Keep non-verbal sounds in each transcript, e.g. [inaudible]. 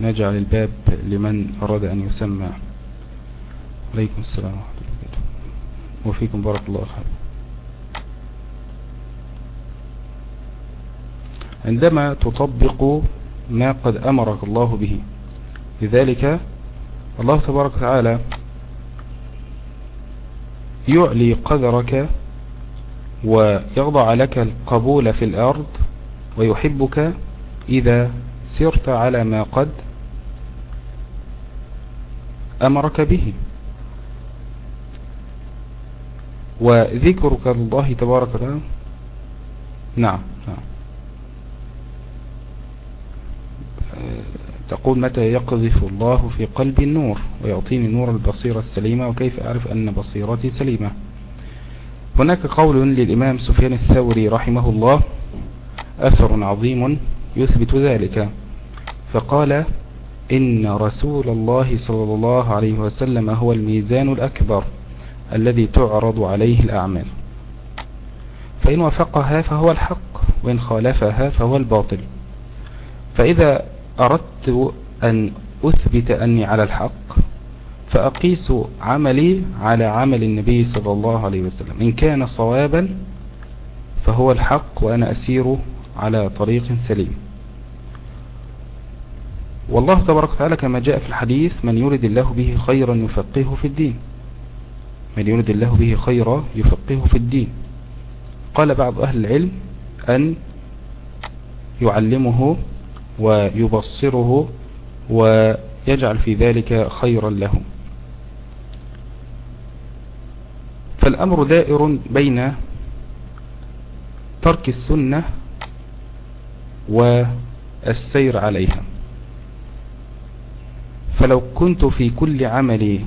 نجعل الباب لمن أراد أن يسمع. عليكم السلام ورحمة الله وبركاته. وفيكم بارك الله خير. عندما تطبق ما قد أمرك الله به. لذلك الله تبارك وتعالى يعلي قدرك ويضع لك القبول في الأرض ويحبك إذا سرت على ما قد أمرك به. وذكرك الله تبارك وتعالى. نعم نعم. تقول متى يقذف الله في قلبي النور ويعطيني نور البصيرة السليمة؟ وكيف أعرف أن بصيرتي سليمة؟ هناك قول للإمام سفيان الثوري رحمه الله أثر عظيم يثبت ذلك. فقال إن رسول الله صلى الله عليه وسلم هو الميزان الأكبر الذي تعرض عليه الأعمال. فإن وفقها فهو الحق وإن خالفها فهو الباطل. فإذا أردت أن أثبت أني على الحق فأقيس عملي على عمل النبي صلى الله عليه وسلم. إن كان صوابا فهو الحق وأنا أسير على طريق سليم. والله تبارك وتعالى كما جاء في الحديث من يرد الله به خيرا يفقهه في الدين. من يرد الله به خيرا يفقهه في الدين. قال بعض أهل العلم أن يعلمه ويبصره ويجعل في ذلك خيرا له. فالأمر دائر بين ترك السنة والسير عليها. فلو كنت في كل عملي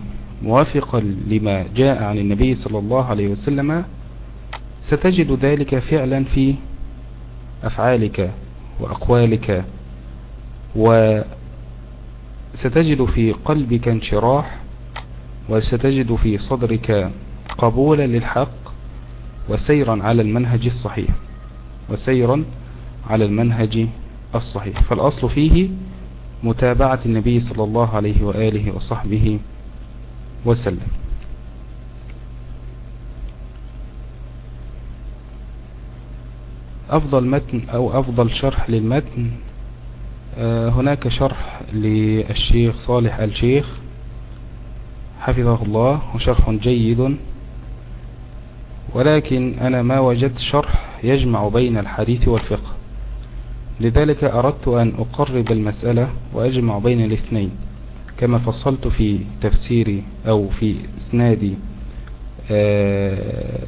موافقا لما جاء عن النبي صلى الله عليه وسلم ستجد ذلك فعلا في أفعالك وأقوالك وستجد في قلبك انشراح وستجد في صدرك قبولا للحق وسيرا على المنهج الصحيح وسيرا على المنهج الصحيح. فالأصل فيه متابعة النبي صلى الله عليه وآله وصحبه وسلم. أفضل متن أو أفضل شرح للمتن آه، هناك شرح للشيخ صالح الشيخ حفظه الله وشرح جيد. ولكن أنا ما وجدت شرح يجمع بين الحديث والفقه. لذلك أردت أن أقرب المسألة وأجمع بين الاثنين كما فصلت في تفسيري أو في إسنادي. آه،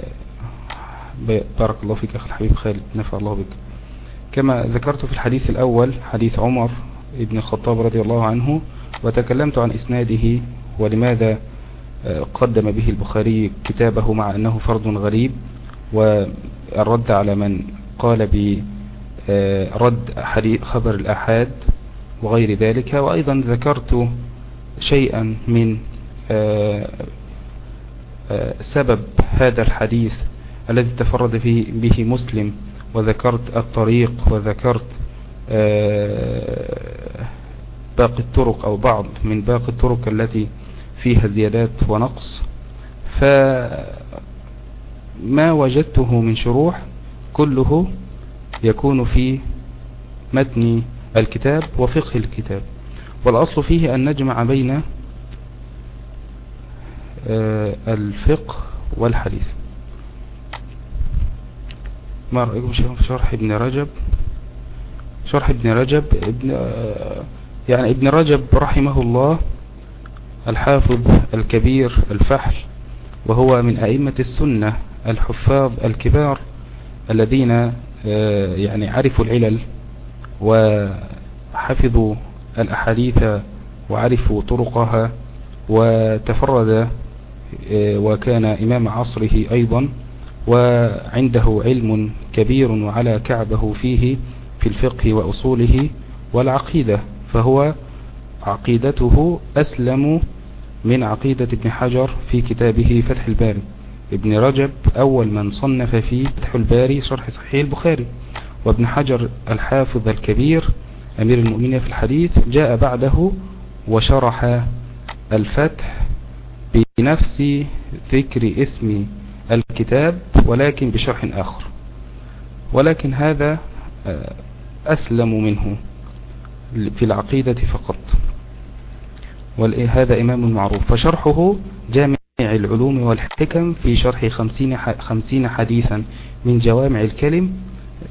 بارك الله فيك أخي الحبيب خالد نفع الله بك. كما ذكرت في الحديث الأول حديث عمر ابن الخطاب رضي الله عنه وتكلمت عن إسناده ولماذا آه، قدم به البخاري كتابه مع أنه فرض غريب والرد على من قال برد آه، خبر الأحاد وغير ذلك. وأيضا ذكرت شيئا من آه، سبب هذا الحديث الذي تفرد به مسلم. وذكرت الطريق وذكرت آه، باقي الطرق أو بعض من باقي الطرق التي فيها زيادات ونقص. فما وجدته من شروح كله يكون في متن الكتاب وفقه الكتاب. والأصل فيه أن نجمع بين آه، الفقه والحديث. ما رأيكم في شرح ابن رجب؟ شرح ابن رجب ابن يعني ابن رجب رحمه الله الحافظ الكبير الفحل وهو من أئمة السنة الحفاظ الكبار الذين آه، يعني عرفوا العلل وحفظوا الأحاديث وعرفوا طرقها وتفرد آه، وكان إمام عصره أيضا وعنده علم كبير وعلى كعبه فيه في الفقه وأصوله والعقيدة فهو عقيدته أسلم من عقيدة ابن حجر في كتابه فتح الباري. ابن رجب أول من صنف في فتح الباري شرح صحيح البخاري وابن حجر الحافظ الكبير أمير المؤمنين في الحديث جاء بعده وشرح الفتح بنفس ذكر اسم الكتاب ولكن بشرح آخر. ولكن هذا آه، أسلم منه في العقيدة فقط. وهذا إمام معروف. فشرحه جامع العلوم والحكم في شرح خمسين, خمسين حديثا. من جوامع الكلم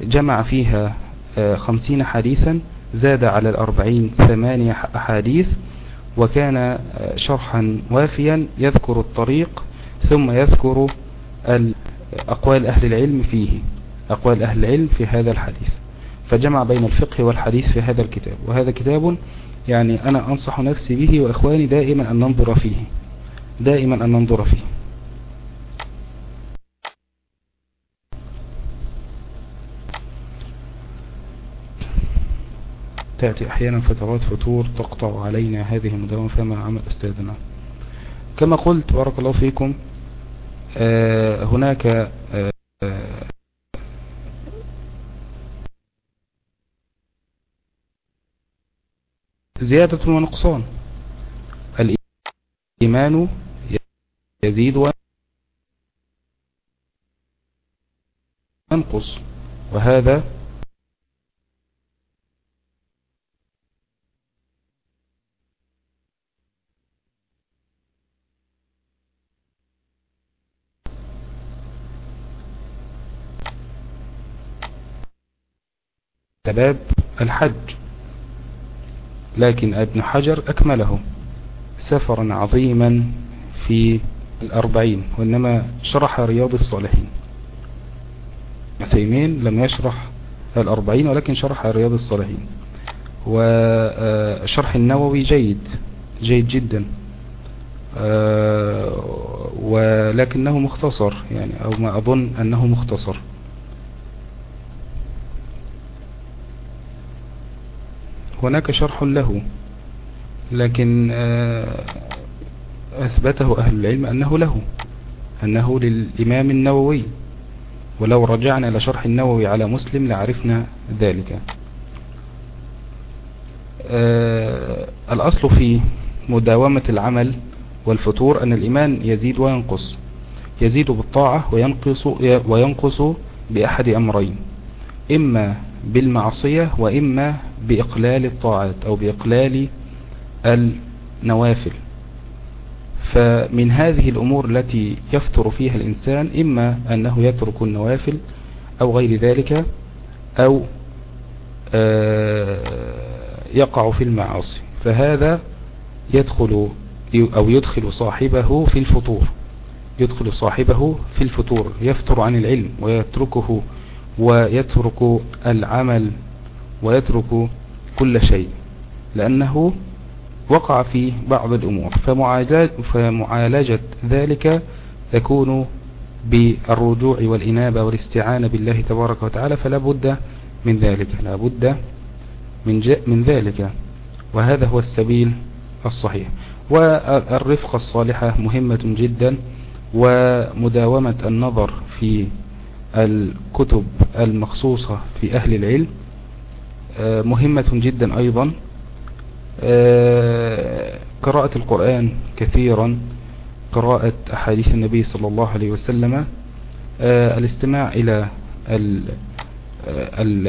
جمع فيها آه، خمسين حديثا زاد على الأربعين ثمانية أحاديث وكان آه، شرحا وافيا يذكر الطريق ثم يذكر أقوال أهل العلم فيه أقوال أهل العلم في هذا الحديث. فجمع بين الفقه والحديث في هذا الكتاب. وهذا كتاب يعني أنا أنصح نفسي به وإخواني دائما أن ننظر فيه. دائما أن ننظر فيه. تأتي أحيانا فترات فتور تقطع علينا هذه المداومة فما عمل أستاذنا؟ كما قلت بارك الله فيكم آه هناك آه زيادة ونقصان الإيمان يزيد وينقص وهذا باب الحج. لكن ابن حجر أكمله سفرا عظيما في الأربعين وإنما شرح رياض الصالحين. عثيمين لم يشرح الأربعين ولكن شرح رياض الصالحين. وشرح النووي جيد جيد جدا. ولكنه مختصر يعني أو ما أظن أنه مختصر. هناك شرح له لكن آه، أثبته أهل العلم أنه له أنه للإمام النووي. ولو رجعنا إلى شرح النووي على مسلم لعرفنا ذلك. آه، الأصل في مداومة العمل والفتور أن الإيمان يزيد وينقص. يزيد بالطاعة وينقص, وينقص بأحد أمرين. إما بالمعصية وإما بإقلال الطاعات أو بإقلال النوافل. فمن هذه الأمور التي يفتر فيها الإنسان إما أنه يترك النوافل أو غير ذلك أو آه، يقع في المعاصي. فهذا يدخل أو يدخل صاحبه في الفطور. يدخل صاحبه في الفطور يفتر عن العلم ويتركه ويترك العمل ويترك كل شيء. لأنه وقع في بعض الأمور فمعالجة ذلك تكون بالرجوع والإنابة والاستعانة بالله تبارك وتعالى فلا بد من ذلك لا بد من, من ذلك. وهذا هو السبيل الصحيح. والرفقة الصالحة مهمة جدا ومداومة النظر في الكتب المخصوصة في أهل العلم آه، مهمة جدا أيضا. قراءة القرآن كثيرا قراءة أحاديث النبي صلى الله عليه وسلم آه، الاستماع إلى ال ال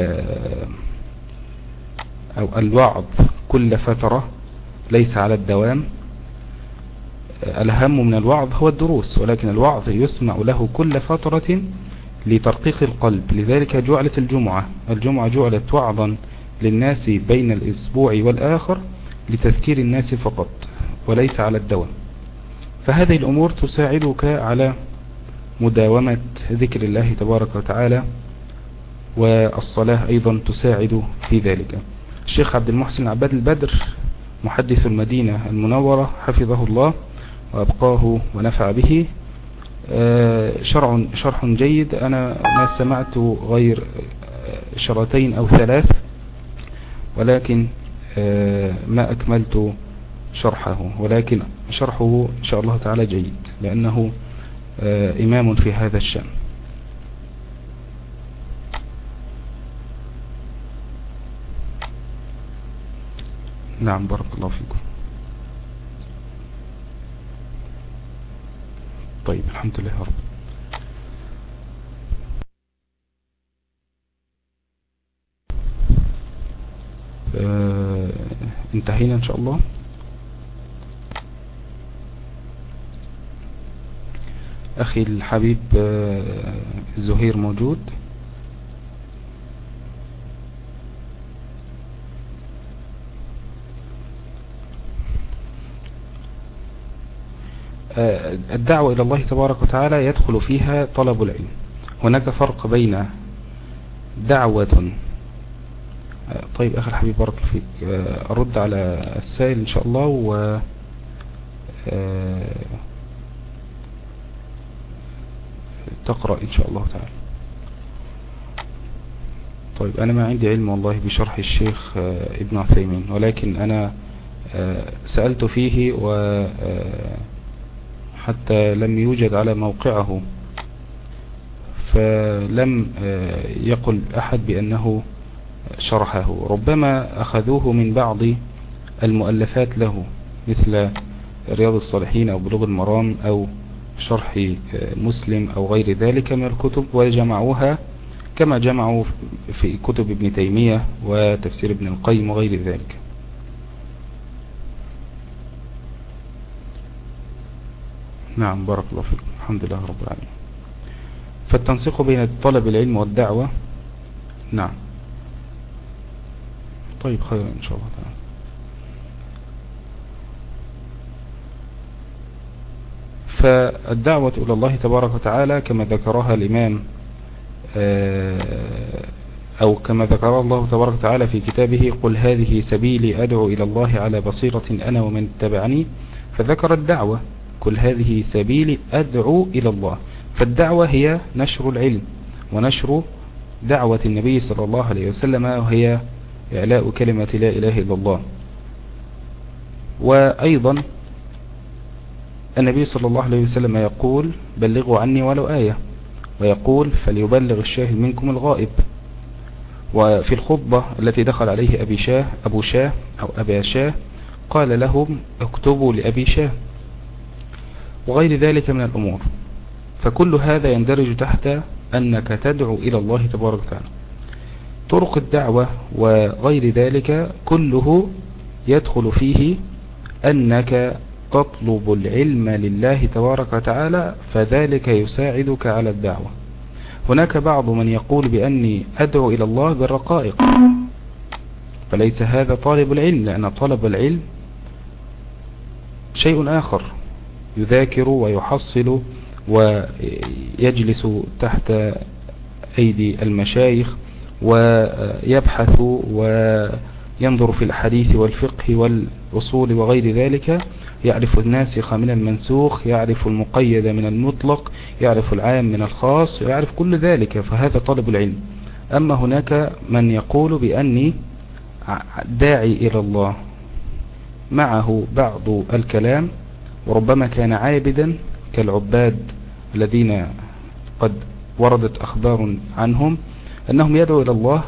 أو الوعظ كل فترة ليس على الدوام. الهم من الوعظ هو الدروس ولكن الوعظ يسمع له كل فترة لترقيق القلب. لذلك جعلت الجمعة الجمعة جعلت وعظا للناس بين الأسبوع والآخر لتذكير الناس فقط وليس على الدوام. فهذه الأمور تساعدك على مداومة ذكر الله تبارك وتعالى والصلاة أيضا تساعد في ذلك. الشيخ عبد المحسن عباد البدر محدث المدينة المنورة حفظه الله وأبقاه ونفع به. آه، شرع شرح جيد. أنا ما سمعت غير شرتين أو ثلاث ولكن ما أكملت شرحه ولكن شرحه إن شاء الله تعالى جيد لأنه إمام في هذا الشأن. نعم بارك الله فيكم. طيب الحمد لله رب. آه انتهينا إن شاء الله. أخي الحبيب آه زهير موجود. آه، الدعوة إلى الله تبارك وتعالى يدخل فيها طلب العلم. هناك فرق بين دعوة طيب أخي الحبيب بارك فيك. آه، أرد على السائل إن شاء الله و تقرأ إن شاء الله تعالى. طيب أنا ما عندي علم والله بشرح الشيخ ابن عثيمين ولكن أنا سألت فيه و حتى لم يوجد على موقعه فلم آه، يقل أحد بأنه شرحه. ربما أخذوه من بعض المؤلفات له مثل رياض الصالحين أو بلوغ المرام أو شرح مسلم أو غير ذلك من الكتب وجمعوها كما جمعوا في كتب ابن تيمية وتفسير ابن القيم وغير ذلك. نعم بارك الله فيكم. الحمد لله رب العالمين. فالتنسيق بين طلب العلم والدعوة نعم. طيب خير إن شاء الله تعالى فالدعوة إلى الله تبارك وتعالى كما ذكرها الإمام آه، أو كما ذكر الله تبارك وتعالى في كتابه قل هذه سبيلي أدعو إلى الله على بصيرة أنا ومن اتبعني. فذكر الدعوة كل هذه سبيلي أدعو إلى الله. فالدعوة هي نشر العلم ونشر دعوة النبي صلى الله عليه وسلم وهي إعلاء كلمة لا إله إلا الله. وأيضا النبي صلى الله عليه وسلم يقول بلغوا عني ولو آية ويقول فليبلغ الشاهد منكم الغائب. وفي الخطبة التي دخل عليه أبي شاه أبو شاه أو أبا شاه قال لهم اكتبوا لأبي شاه وغير ذلك من الأمور. فكل هذا يندرج تحت أنك تدعو إلى الله تبارك وتعالى. طرق الدعوة وغير ذلك كله يدخل فيه أنك تطلب العلم لله تبارك وتعالى فذلك يساعدك على الدعوة. هناك بعض من يقول بأني أدعو إلى الله بالرقائق. فليس هذا طالب العلم لأن طلب العلم شيء آخر يذاكر ويحصل ويجلس تحت أيدي المشايخ. ويبحث وينظر في الحديث والفقه والأصول وغير ذلك. يعرف الناسخ من المنسوخ يعرف المقيد من المطلق يعرف العام من الخاص يعرف كل ذلك فهذا طلب العلم. أما هناك من يقول بأني داعي إلى الله معه بعض الكلام وربما كان عابدا كالعباد الذين قد وردت أخبار عنهم أنهم يدعوا إلى الله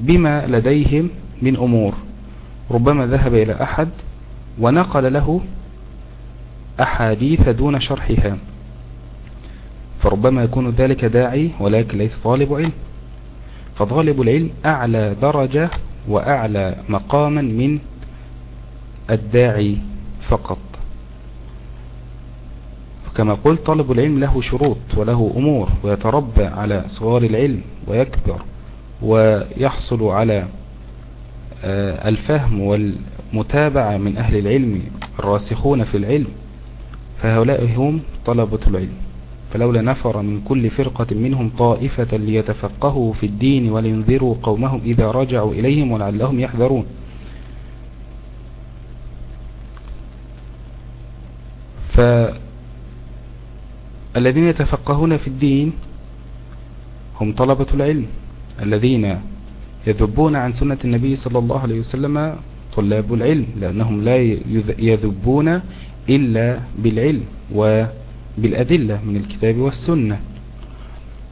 بما لديهم من أمور. ربما ذهب إلى أحد ونقل له أحاديث دون شرحها. فربما يكون ذلك داعي ولكن ليس طالب علم. فطالب العلم أعلى درجة وأعلى مقاما من الداعي فقط. كما قلت طلب العلم له شروط وله أمور ويتربى على صغار العلم. ويكبر ويحصل على آه، الفهم والمتابعة من أهل العلم الراسخون في العلم فهؤلاء هم طلبة العلم. فلولا نفر من كل فرقة منهم طائفة ليتفقهوا في الدين ولينذروا قومهم إذا رجعوا إليهم ولعلهم يحذرون. فالعلم الذين يتفقهون في الدين هم طلبة العلم الذين يذبون عن سنة النبي صلى الله عليه وسلم طلاب العلم لأنهم لا يذبون إلا بالعلم وبالأدلة من الكتاب والسنة.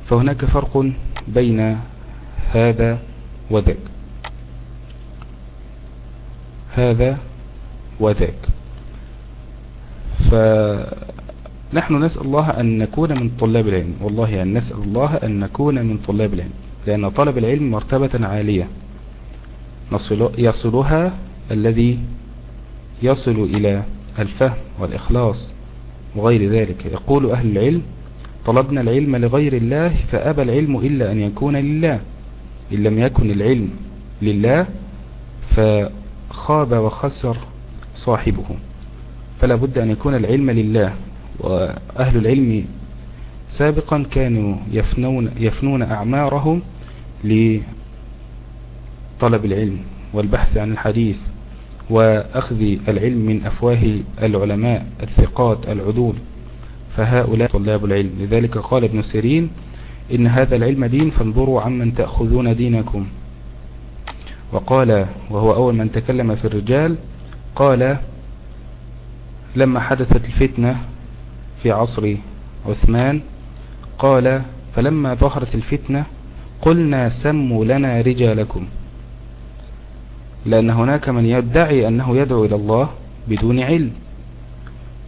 فهناك فرق بين هذا وذاك. هذا وذاك. فنحن نسأل الله أن نكون من طلاب العلم. والله أن نسأل الله أن نكون من طلاب العلم. لأن طلب العلم مرتبة عالية. يصلها الذي يصل إلى الفهم والإخلاص وغير ذلك. يقول أهل العلم طلبنا العلم لغير الله فأبى العلم إلا أن يكون لله. إن لم يكن العلم لله فخاب وخسر صاحبه. فلا بد أن يكون العلم لله. وأهل العلم سابقا كانوا يفنون, يفنون أعمارهم لطلب العلم والبحث عن الحديث وأخذ العلم من أفواه العلماء الثقات العدول فهؤلاء طلاب العلم. لذلك قال ابن سيرين إن هذا العلم دين فانظروا عمن تأخذون دينكم. وقال وهو أول من تكلم في الرجال قال لما حدثت الفتنة في عصر عثمان قال فلما ظهرت الفتنة قلنا سموا لنا رجالكم لأن هناك من يدعي أنه يدعو إلى الله بدون علم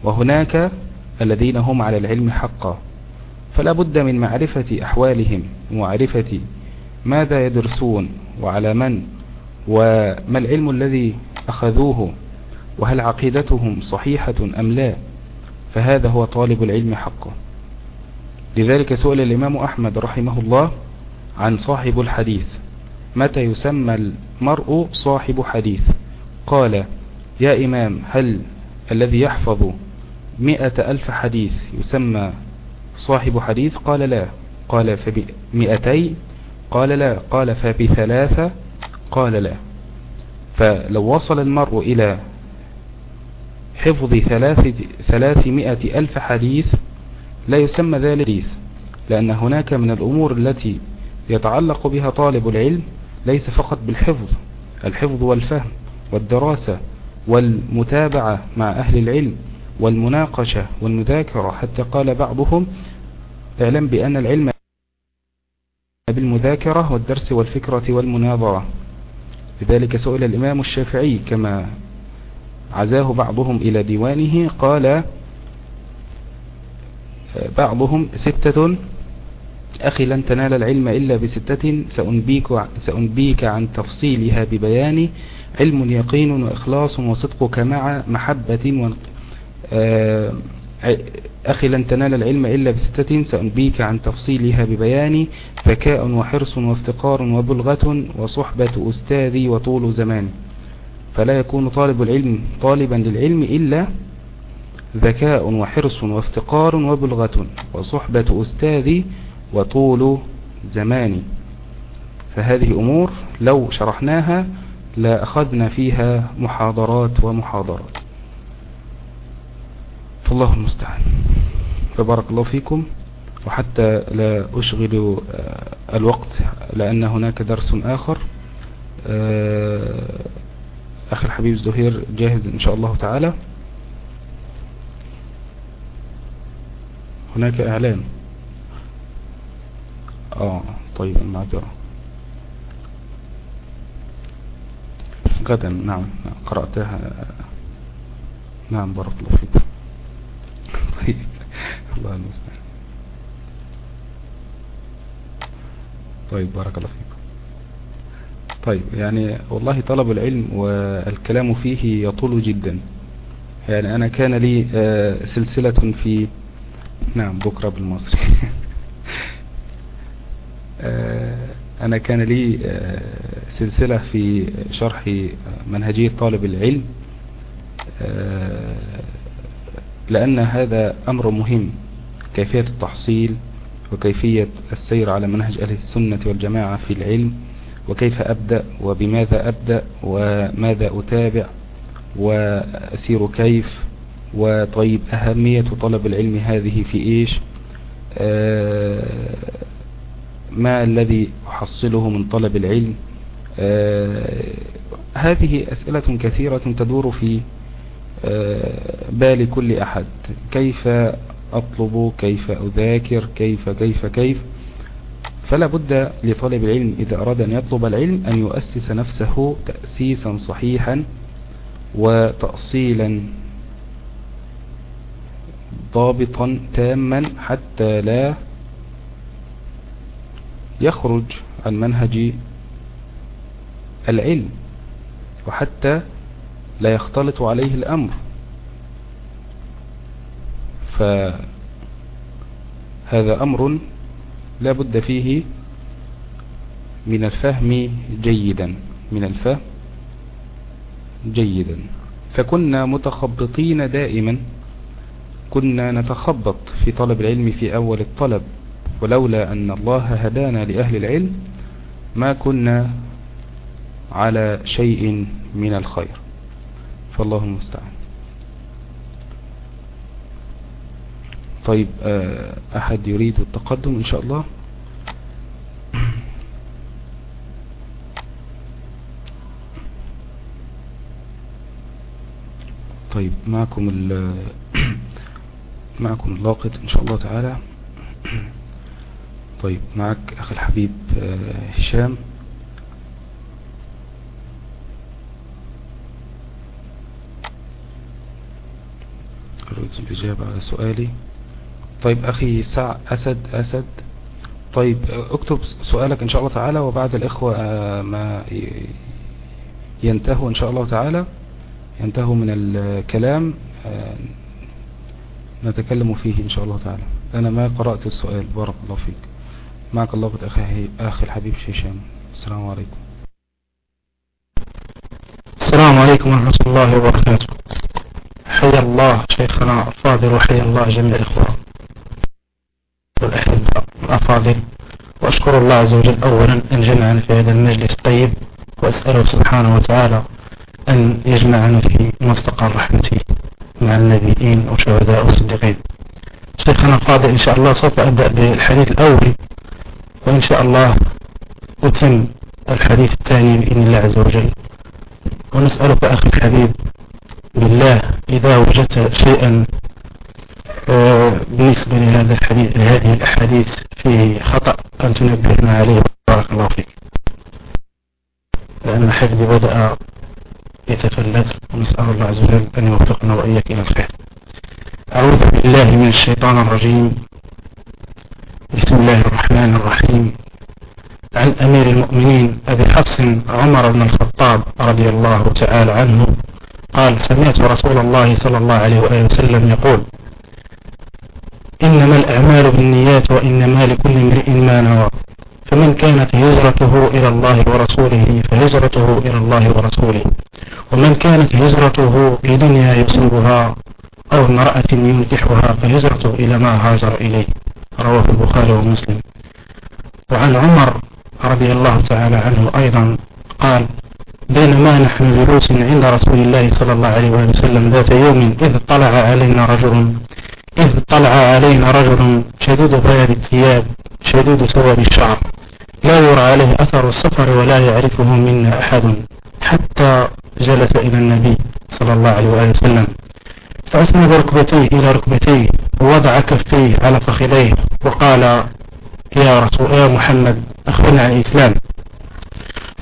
وهناك الذين هم على العلم حقا. فلا بد من معرفة أحوالهم ومعرفة ماذا يدرسون وعلى من وما العلم الذي أخذوه وهل عقيدتهم صحيحة أم لا. فهذا هو طالب العلم حقا لذلك سئل الإمام أحمد رحمه الله عن صاحب الحديث متى يسمى المرء صاحب حديث؟ قال يا إمام هل الذي يحفظ مئة ألف حديث يسمى صاحب حديث؟ قال لا. قال فبمئتي؟ قال لا. قال فبثلاثة؟ قال لا. فلو وصل المرء إلى حفظ ثلاثمائة ألف حديث لا يسمى ذلك حديث لأن هناك من الأمور التي يتعلق بها طالب العلم ليس فقط بالحفظ الحفظ والفهم والدراسة والمتابعة مع أهل العلم والمناقشة والمذاكرة حتى قال بعضهم اعلم بأن العلم بالمذاكرة والدرس والفكرة والمناظرة. لذلك سئل الإمام الشافعي كما عزاه بعضهم إلى ديوانه قال بعضهم ستة أخي لن تنال العلم إلا بستة سأنبيك, سأنبيك عن تفصيلها ببيان علم يقين وإخلاص وصدقك مع محبة آه، أخي لن تنال العلم إلا بستة سأنبيك عن تفصيلها ببيان ذكاء وحرص وافتقار وبلغة وصحبة أستاذي وطول زمان. فلا يكون طالب العلم طالبا للعلم إلا ذكاء وحرص وافتقار وبلغة وصحبة أستاذي وطول زمان. فهذه أمور لو شرحناها لا أخذنا فيها محاضرات ومحاضرات. فالله المستعان. فبارك الله فيكم. وحتى لا أشغل آه، الوقت لأن هناك درس آخر أخي الحبيب زهير جاهز إن شاء الله تعالى. هناك إعلان. آه طيب المعذرة غدا نعم قرأتها. نعم بارك الله فيكم طيب الله المستعان طيب بارك الله فيكم طيب يعني والله طلب العلم والكلام فيه يطول جدا. يعني أنا كان لي آه، سلسلة في نعم بكرة بالمصري. [laughs] آه، أنا كان لي آه، سلسلة في شرح منهجية طالب العلم. لأن هذا أمر مهم كيفية التحصيل وكيفية السير على منهج أهل السنة والجماعة في العلم. وكيف أبدأ وبماذا أبدأ وماذا أتابع وأسير كيف وطيب أهمية طلب العلم هذه في إيش؟ آه ما الذي أحصله من طلب العلم؟ آه هذه أسئلة كثيرة تدور في آه بال كل أحد. كيف أطلب؟ كيف أذاكر؟ كيف؟ كيف؟ كيف؟ فلا بد لطالب العلم إذا أراد أن يطلب العلم أن يؤسس نفسه تأسيسا صحيحا وتأصيلا ضابطا تاما حتى لا يخرج عن منهج العلم وحتى لا يختلط عليه الأمر. فهذا أمر لا بد فيه من الفهم جيدا من الفهم جيدا. فكنا متخبطين دائما كنا نتخبط في طلب العلم في أول الطلب ولولا أن الله هدانا لأهل العلم ما كنا على شيء من الخير. فالله المستعان طيب آه، أحد يريد التقدم إن شاء الله؟ طيب معكم [coughs] معكم اللاقط إن شاء الله تعالى. [coughs] طيب معك أخي الحبيب آه، هشام. أريد الإجابة على سؤالي. طيب أخي سع أسد أسد. طيب اكتب سؤالك إن شاء الله تعالى وبعد الإخوة آه، ما ينتهوا إن شاء الله تعالى. ينتهوا من الكلام آه، نتكلم فيه إن شاء الله تعالى. أنا ما قرأت السؤال. بارك الله فيك. معك الله أخي, أخي الحبيب هشام السلام عليكم. السلام عليكم ورحمة الله وبركاته. حيا الله شيخنا الفاضل وحيا الله جميع الإخوة. والأحباء الأفاضل. وأشكر الله عز وجل أولا أن جمعنا في هذا المجلس الطيب وأسأله سبحانه وتعالى أن يجمعنا في مستقر رحمته مع النبيين والشهداء والصديقين. شيخنا الفاضل إن شاء الله سوف أبدأ بالحديث الأول وإن شاء الله أتم الحديث الثاني بإذن الله عز وجل. ونسألك أخي الحبيب بالله إذا وجدت شيئا بالنسبة لهذا الحديث لهذه الأحاديث فيه خطأ أن تنبهنا عليه. بارك الله فيك. لأن حفظي بدأ يتفلت ونسأل الله عز وجل أن يوفقنا وإياك إلى الخير. أعوذ بالله من الشيطان الرجيم. بسم الله الرحمن الرحيم. عن أمير المؤمنين أبي حفص عمر بن الخطاب رضي الله تعالى عنه قال سمعت رسول الله صلى الله عليه وآله وسلم يقول إنما الأعمال بالنيات وإنما لكل امرئ ما نوى. فمن كانت هجرته إلى الله ورسوله فهجرته إلى الله ورسوله. ومن كانت هجرته لدنيا يصيبها أو امرأة ينكحها فهجرته إلى ما هاجر إليه. رواه البخاري ومسلم. وعن عمر رضي الله تعالى عنه أيضا قال بينما نحن جلوس عند رسول الله صلى الله عليه وسلم ذات يوم إذ طلع علينا رجل إذ طلع علينا رجل شديد بياض الثياب شديد سواد الشعر. لا يرى عليه أثر السفر ولا يعرفه منا أحد حتى جلس إلى النبي صلى الله عليه وآله وسلم. فأسند ركبتيه إلى ركبتيه ووضع كفيه على فخذيه وقال يا رسول يا محمد أخبرنا عن الإسلام.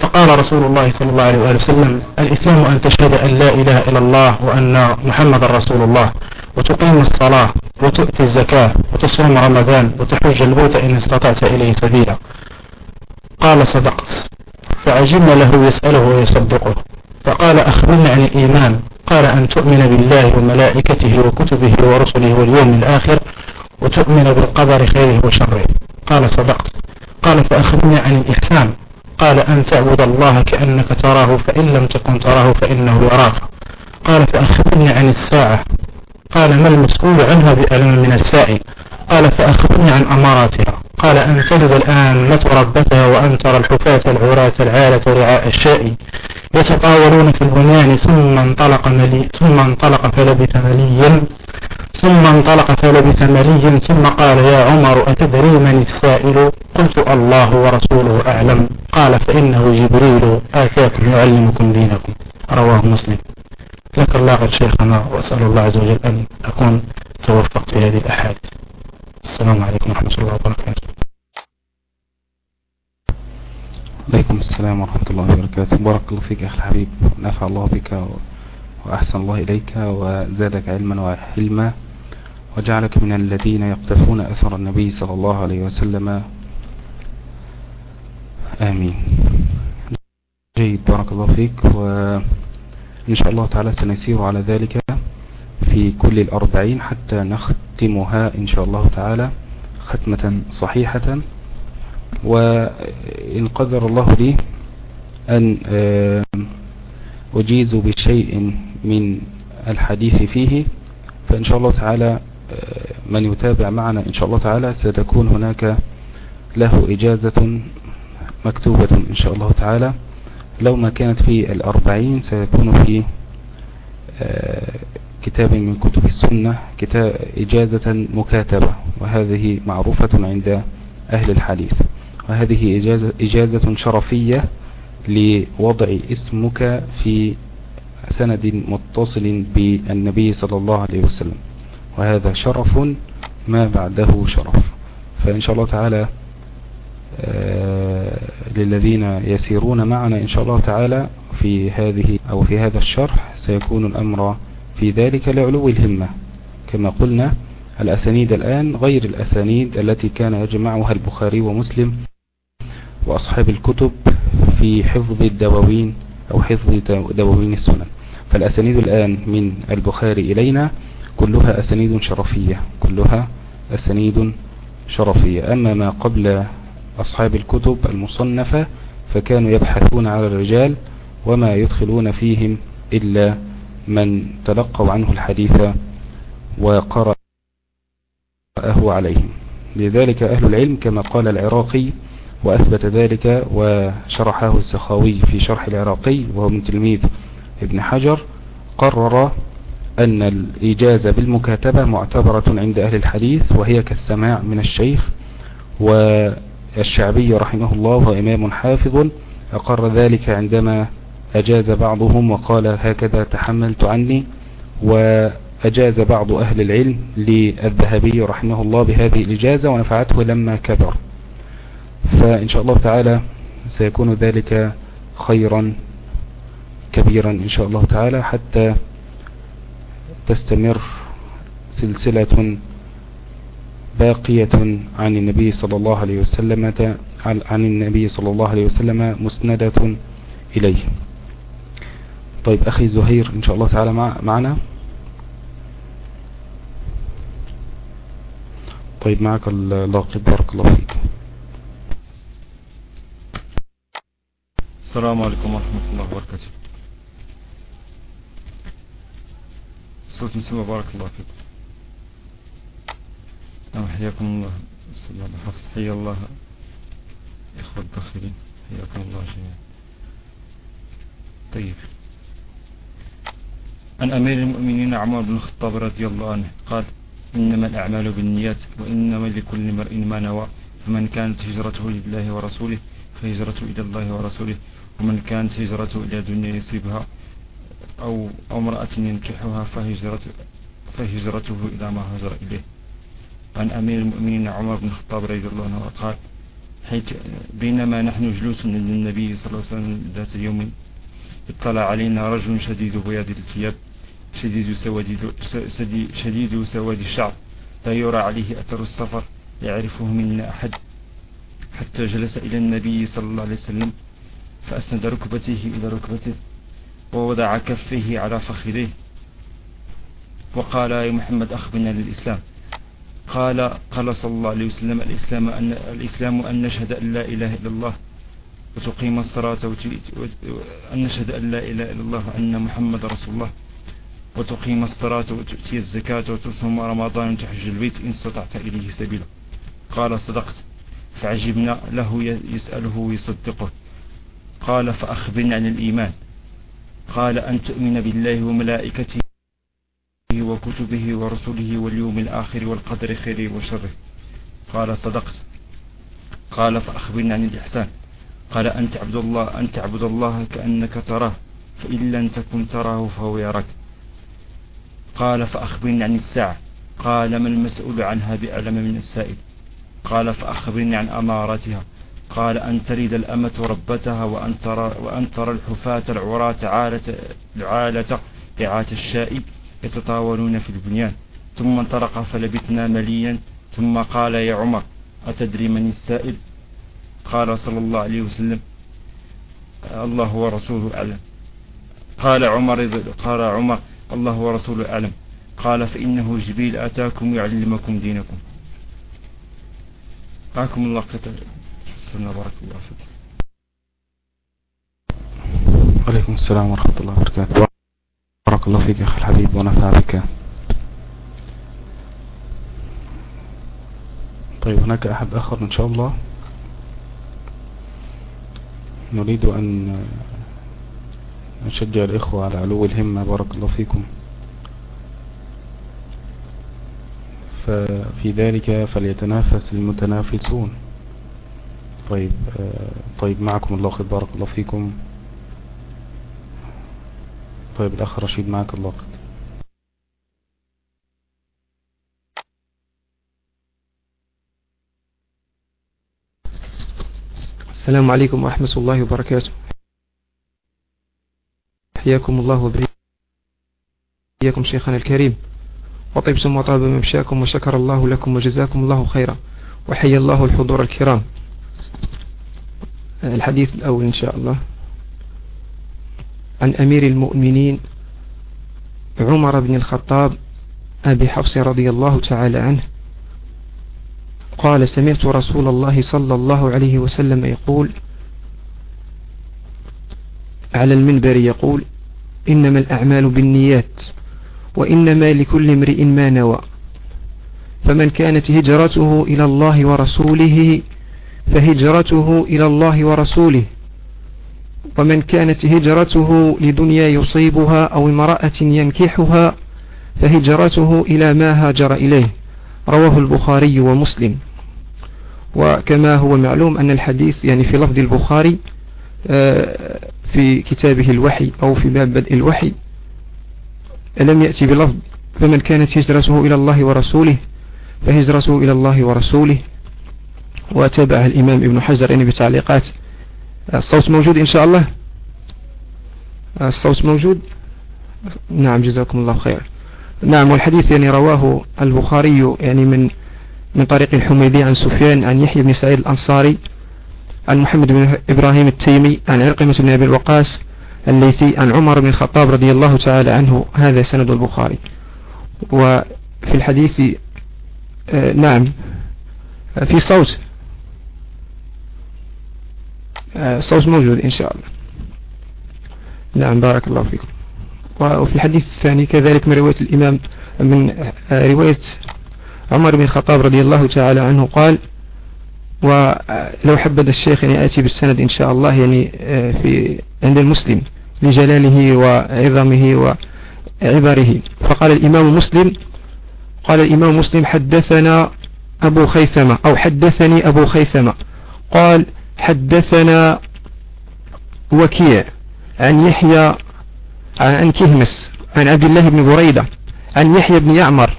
فقال رسول الله صلى الله عليه وآله وسلم الإسلام أن تشهد أن لا إله إلا الله وأن محمد رسول الله وتقيم الصلاة وتؤتي الزكاة وتصوم رمضان وتحج البوت إن استطعت إليه سبيلا. قال صدقت فعجبنا له يسأله ويصدقه. فقال أخبرنا عن الإيمان. قال أن تؤمن بالله وملائكته وكتبه ورسله واليوم الآخر وتؤمن بالقدر خيره وشره. قال صدقت. قال فأخبرني عن الإحسان. قال أن تعبد الله كأنك تراه فإن لم تكن تراه فإنه يراك قال فأخبرني عن الساعة. قال ما المسؤول عنها بألم من السائل قال فأخبرني عن أماراتها. قال أن تلد الآن ربتها وأن ترى الحفاة العراة العالة رعاء الشاء يتطاولون في البنيان ثم انطلق ملي ثم انطلق فلبث مليا ثم انطلق فلبث مليا ثم قال يا عمر أتدري من السائل؟ قلت الله ورسوله أعلم. قال فإنه جبريل آتاكم يعلمكم دينكم. رواه مسلم. لك الله شيخنا وأسأل الله عز وجل أن أكون توفقت في هذه الأحاديث. السلام عليكم ورحمة الله وبركاته. عليكم السلام ورحمة الله وبركاته. بارك الله فيك أخي الحبيب. نفع الله بك وأحسن الله إليك وزادك علما وحلما وجعلك من الذين يقتفون أثر النبي صلى الله عليه وسلم. آمين. جيد. بارك الله فيك. وإن شاء الله تعالى سنسير على ذلك. في كل الأربعين حتى نختمها إن شاء الله تعالى ختمة صحيحة. وإن قدر الله لي أن أجيز بشيء من الحديث فيه فإن شاء الله تعالى من يتابع معنا إن شاء الله تعالى ستكون هناك له إجازة مكتوبة إن شاء الله تعالى. لو ما كانت في الأربعين سيكون في كتاب من كتب السنة كتاب إجازة مكاتبة وهذه معروفة عند أهل الحديث. وهذه إجازة, إجازة شرفية لوضع اسمك في سند متصل بالنبي صلى الله عليه وسلم. وهذا شرف ما بعده شرف. فإن شاء الله تعالى للذين يسيرون معنا إن شاء الله تعالى في هذه أو في هذا الشرح سيكون الأمر في ذلك لعلو الهمة. كما قلنا الأسانيد الآن غير الأسانيد التي كان يجمعها البخاري ومسلم وأصحاب الكتب في حفظ الدواوين أو حفظ دواوين السنن. فالأسانيد الآن من البخاري إلينا كلها أسانيد شرفية كلها أسانيد شرفية. أما ما قبل أصحاب الكتب المصنفة فكانوا يبحثون على الرجال وما يدخلون فيهم إلا من تلقوا عنه الحديث وقرأه عليهم. لذلك أهل العلم كما قال العراقي وأثبت ذلك وشرحه السخاوي في شرح العراقي وهو من تلميذ ابن حجر قرر أن الإجازة بالمكاتبة معتبرة عند أهل الحديث وهي كالسماع من الشيخ والشعبي رحمه الله وهو إمام حافظ أقر ذلك عندما أجاز بعضهم وقال هكذا تحملت عني وأجاز بعض أهل العلم للذهبي رحمه الله بهذه الإجازة ونفعته لما كبر. فإن شاء الله تعالى سيكون ذلك خيرا كبيرا إن شاء الله تعالى حتى تستمر سلسلة باقية عن النبي صلى الله عليه وسلم عن النبي صلى الله عليه وسلم مسندة إليه. طيب أخي زهير إن شاء الله تعالى معنا. طيب معك اللاقب بارك الله فيك. السلام عليكم ورحمة الله وبركاته. صوت مسلم بارك الله فيكم نعم حياكم الله. الله حفظ حيا الله. إخوة الداخلين حياكم الله جميعا. طيب. عن أمير المؤمنين عمر بن الخطاب رضي الله عنه قال إنما الأعمال بالنيات وإنما لكل مرء ما نوى فمن كانت هجرته لله ورسوله فهجرته إلى الله ورسوله ومن كانت هجرته إلى دنيا يصيبها أو امرأة ينكحها فهجرته, فهجرته إلى ما هجر إليه. عن أمير المؤمنين عمر بن الخطاب رضي الله عنه قال حيث بينما نحن جلوس عند النبي صلى الله عليه وسلم ذات يوم اطلع علينا رجل شديد بياض الثياب شديد سواد شديد سواد الشعر. لا يرى عليه أثر السفر يعرفه منا أحد. حتى جلس إلى النبي صلى الله عليه وسلم فأسند ركبته إلى ركبته ووضع كفيه على فخذيه. وقال يا محمد أخبرنا للإسلام قال قال صلى الله عليه وسلم الإسلام أن, الإسلام أن نشهد أن لا إله إلا الله. وتقيم الصلاة أن نشهد أن لا إله إلا الله وأن محمد رسول الله. وتقيم الصلاة وتؤتي الزكاة وتصوم رمضان وتحج البيت إن استطعت إليه سبيلا. قال صدقت. فعجبنا له يسأله ويصدقه. قال فأخبرني عن الإيمان. قال أن تؤمن بالله وملائكته وكتبه ورسله واليوم الآخر والقدر خيره وشره. قال صدقت. قال فأخبرني عن الإحسان. قال أن تعبد الله أن تعبد الله كأنك تراه فإن لم تكن تراه فهو يراك. قال فأخبرني عن الساعة. قال ما المسؤول عنها بأعلم من السائل. قال فأخبرني عن أماراتها قال أن تريد الأمة ربتها وأن ترى, وأن ترى الحفاة العراة عالة, عالة رعاة الشاء يتطاولون في البنيان. ثم انطلق فلبثنا مليا. ثم قال يا عمر أتدري من السائل؟ قال صلى الله عليه وسلم الله ورسوله أعلم. قال عمر قال عمر الله ورسوله أعلم. قال فإنه جبريل أتاكم يعلمكم دينكم. معكم الله قتل. سنة بارك الله فيكم وعليكم السلام ورحمة الله وبركاته. بارك الله فيك يا أخي الحبيب ونفع بك. طيب هناك أحد آخر إن شاء الله؟ نريد أن نشجع الإخوة على علو الهمة بارك الله فيكم. ففي ذلك فليتنافس المتنافسون. طيب طيب معكم الله خير بارك الله فيكم. طيب الأخ رشيد معك الله خير. السلام عليكم ورحمة الله وبركاته. حياكم الله وبركاته. شيخنا الكريم وطيبتم وطاب ممشاكم وشكر الله لكم وجزاكم الله خيرا وحيا الله الحضور الكرام. الحديث الأول إن شاء الله. عن أمير المؤمنين عمر بن الخطاب أبي حفص رضي الله تعالى عنه قال سمعت رسول الله صلى الله عليه وسلم يقول على المنبر يقول إنما الأعمال بالنيات وإنما لكل امرئ ما نوى فمن كانت هجرته إلى الله ورسوله فهجرته إلى الله ورسوله ومن كانت هجرته لدنيا يصيبها أو امرأة ينكحها فهجرته إلى ما هاجر إليه رواه البخاري ومسلم. وكما هو معلوم أن الحديث يعني في لفظ البخاري آه، في كتابه الوحي أو في باب بدء الوحي لم يأتي بلفظ فمن كانت هجرته إلى الله ورسوله فهجرته إلى الله ورسوله. وتابع الإمام ابن حجر يعني بتعليقات. الصوت موجود إن شاء الله؟ الصوت موجود؟ نعم جزاكم الله خير. نعم والحديث يعني رواه البخاري يعني من من طريق الحميدي عن سفيان عن يحيى بن سعيد الأنصاري عن محمد بن إبراهيم التيمي عن علقمة بن أبي الوقاص الليثي عن عمر بن الخطاب رضي الله تعالى عنه. هذا سند البخاري. وفي الحديث آه نعم في صوت. آه صوت موجود إن شاء الله. نعم بارك الله فيكم. وفي الحديث الثاني كذلك من رواية الإمام من آه رواية عمر بن الخطاب رضي الله تعالى عنه قال ولو حبذ الشيخ يعني آتي بالسند إن شاء الله يعني آه، في عند المسلم لجلاله وعظمه وعبره. فقال الإمام مسلم قال الإمام مسلم حدثنا أبو خيثمة أو حدثني أبو خيثمة قال حدثنا وكيع عن يحيى عن كهمس عن عبد الله بن بريدة عن يحيى بن يعمر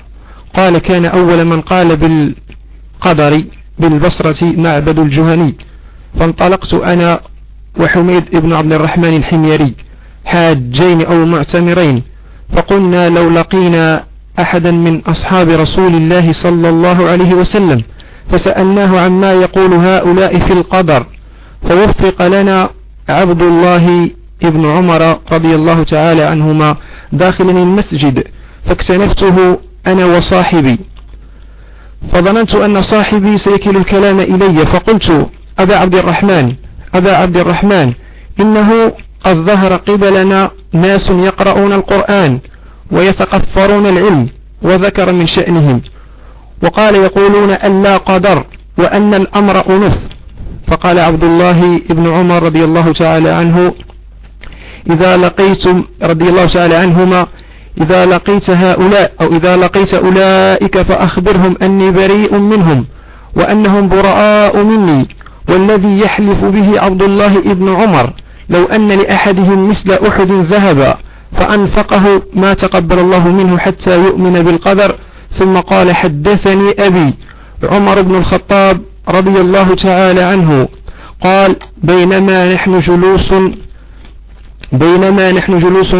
قال كان أول من قال بالقدر بالبصرة معبد الجهني فانطلقت أنا وحميد بن عبد الرحمن الحميري حاجين أو معتمرين فقلنا لو لقينا أحدا من أصحاب رسول الله صلى الله عليه وسلم فسألناه عما يقول هؤلاء في القدر فوفق لنا عبد الله ابن عمر رضي الله تعالى عنهما داخل المسجد فاكتنفته أنا وصاحبي. فظننت أن صاحبي سيكل الكلام إلي فقلت أبا عبد الرحمن أبا عبد الرحمن إنه قد ظهر قبلنا ناس يقرؤون القرآن ويتقفرون العلم وذكر من شأنهم وقال يقولون أن لا قدر وأن الأمر أنف. فقال عبد الله ابن عمر رضي الله تعالى عنه إذا لقيتم رضي الله تعالى عنهما إذا لقيت هؤلاء أو إذا لقيت أولئك فأخبرهم أني بريء منهم وأنهم براء مني والذي يحلف به عبد الله ابن عمر لو أن لأحدهم مثل أحد ذهبا فأنفقه ما تقبل الله منه حتى يؤمن بالقدر ثم قال حدثني أبي عمر بن الخطاب رضي الله تعالى عنه قال بينما نحن جلوس بينما نحن جلوس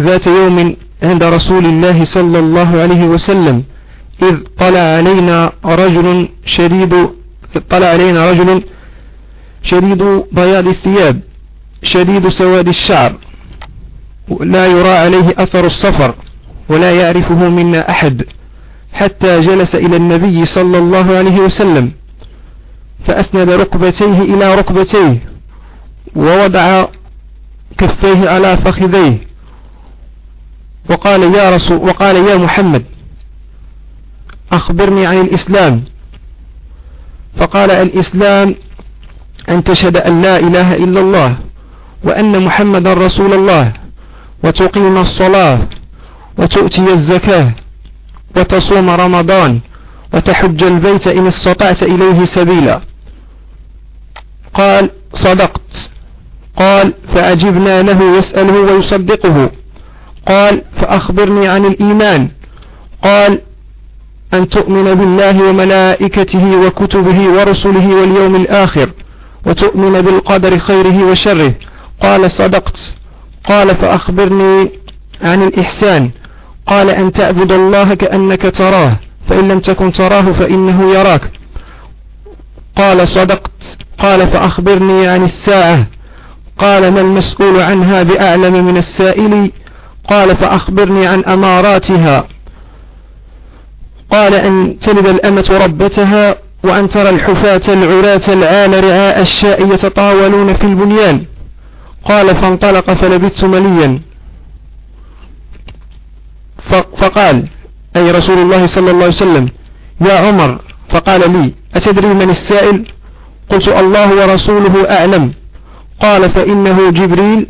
ذات يوم عند رسول الله صلى الله عليه وسلم إذ طلع علينا رجل شديد طلع علينا رجل شديد بياض الثياب شديد سواد الشعر لا يرى عليه أثر السفر ولا يعرفه منا أحد حتى جلس إلى النبي صلى الله عليه وسلم فأسند ركبتيه إلى ركبتيه ووضع كفيه على فخذيه. وقال يا رسول وقال يا محمد أخبرني عن الإسلام. فقال الإسلام أن تشهد أن لا إله إلا الله وأن محمد رسول الله وتقيم الصلاة وتؤتي الزكاة وتصوم رمضان وتحج البيت إن استطعت إليه سبيلا. قال صدقت. قال فأجبنا له يسأله ويصدقه. قال فأخبرني عن الإيمان. قال أن تؤمن بالله وملائكته وكتبه ورسله واليوم الآخر وتؤمن بالقدر خيره وشره. قال صدقت. قال فأخبرني عن الإحسان. قال أن تعبد الله كأنك تراه فإن لم تكن تراه فإنه يراك. قال صدقت. قال فأخبرني عن الساعة. قال ما المسؤول عنها بأعلم من السائل؟ قال فأخبرني عن أماراتها. قال أن تلد الأمة ربتها وأن ترى الحفاة العراة العال رعاء الشاء يتطاولون في البنيان. قال فانطلق فلبثت مليا. فقال أي رسول الله صلى الله عليه وسلم يا عمر. فقال لي أتدري من السائل؟ قلت الله ورسوله أعلم. قال فإنه جبريل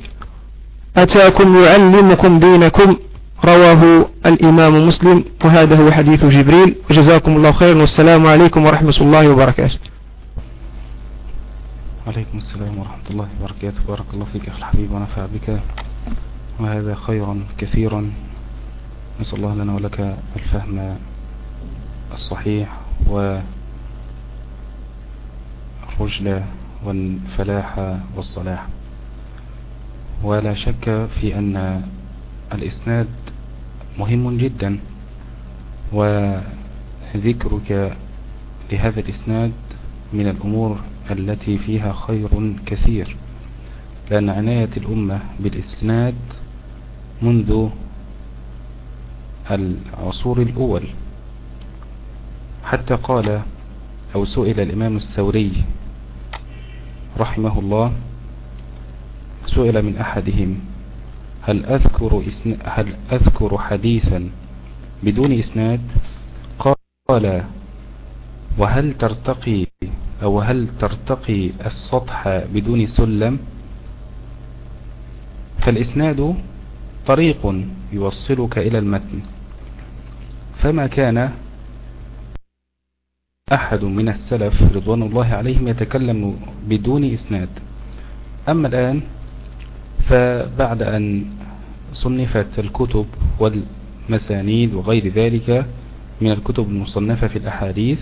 أتاكم يعلمكم دينكم رواه الإمام مسلم وهذا هو حديث جبريل. وجزاكم الله خيرا والسلام عليكم ورحمة الله وبركاته. عليكم السلام ورحمة الله وبركاته. بارك الله فيك أخي الحبيب ونفع بك. وهذا خيرا كثيرا. نسأل الله لنا ولك الفهم الصحيح والرجل والفلاح والصلاح. ولا شك في أن الإسناد مهم جدا وذكرك لهذا الإسناد من الأمور التي فيها خير كثير. لأن عناية الأمة بالإسناد منذ العصور الأول. حتى قال أو سئل الإمام الثوري رحمه الله سئل من أحدهم هل أذكر, هل أذكر حديثا بدون إسناد؟ قال وهل ترتقي أو هل ترتقي السطح بدون سلم؟ فالإسناد طريق يوصلك إلى المتن. فما كان أحد من السلف رضوان الله عليهم يتكلم بدون إسناد. أما الآن فبعد أن صنفت الكتب والمسانيد وغير ذلك من الكتب المصنفة في الأحاديث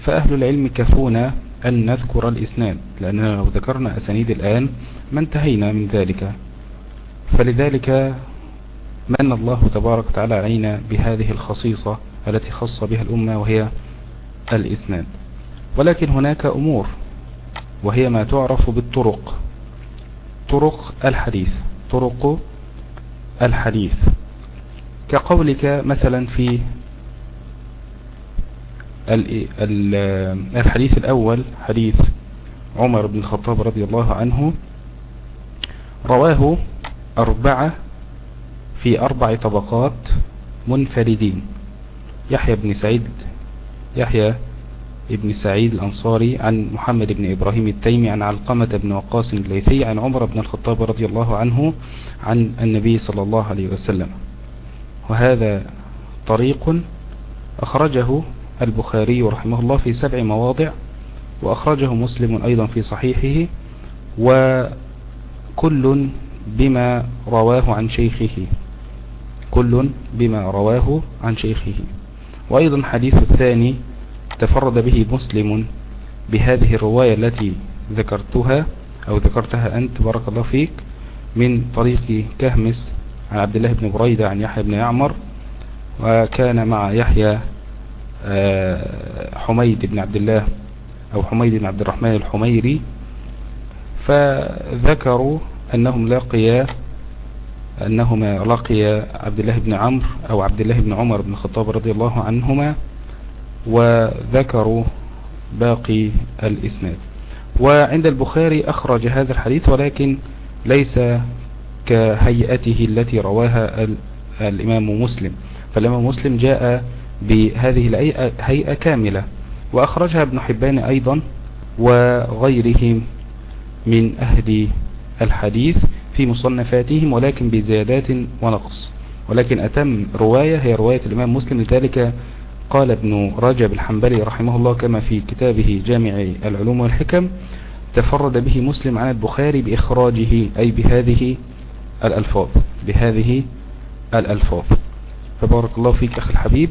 فأهل العلم كفون أن نذكر الإسناد لأننا لو ذكرنا أسانيد الآن ما انتهينا من ذلك. فلذلك من الله تبارك وتعالى علينا بهذه الخصيصة التي خص بها الأمة وهي الإسناد ولكن هناك أمور وهي ما تعرف بالطرق. طرق الحديث. طرق الحديث. كقولك مثلا في الحديث الأول حديث عمر بن الخطاب رضي الله عنه رواه أربعة في أربع طبقات منفردين. يحيى بن سعيد يحيى ابن سعيد الأنصاري عن محمد بن إبراهيم التيمي عن علقمة بن وقاص الليثي عن عمر بن الخطاب رضي الله عنه عن النبي صلى الله عليه وسلم. وهذا طريق أخرجه البخاري رحمه الله في سبع مواضع وأخرجه مسلم أيضا في صحيحه وكل بما رواه عن شيخه كل بما رواه عن شيخه. وأيضا حديث الثاني تفرد به مسلم بهذه الرواية التي ذكرتها أو ذكرتها أنت بارك الله فيك من طريق كهمس عن عبد الله بن بريدة عن يحيى بن يعمر وكان مع يحيى حميد بن عبد الله أو حميد بن عبد الرحمن الحميري فذكروا أنهم لقيا أنهما لقيا عبد الله بن عمرو أو عبد الله بن عمر بن الخطاب رضي الله عنهما وذكروا باقي الإسناد. وعند البخاري أخرج هذا الحديث ولكن ليس كهيئته التي رواها الإمام مسلم. فالإمام مسلم جاء بهذه الهيئة كاملة وأخرجها ابن حبان أيضا وغيرهم من أهل الحديث. في مصنفاتهم ولكن بزيادات ونقص. ولكن أتم رواية هي رواية الإمام مسلم لذلك قال ابن رجب الحنبلي رحمه الله كما في كتابه جامع العلوم والحكم تفرد به مسلم عن البخاري بإخراجه أي بهذه الألفاظ بهذه الألفاظ. فبارك الله فيك أخي الحبيب.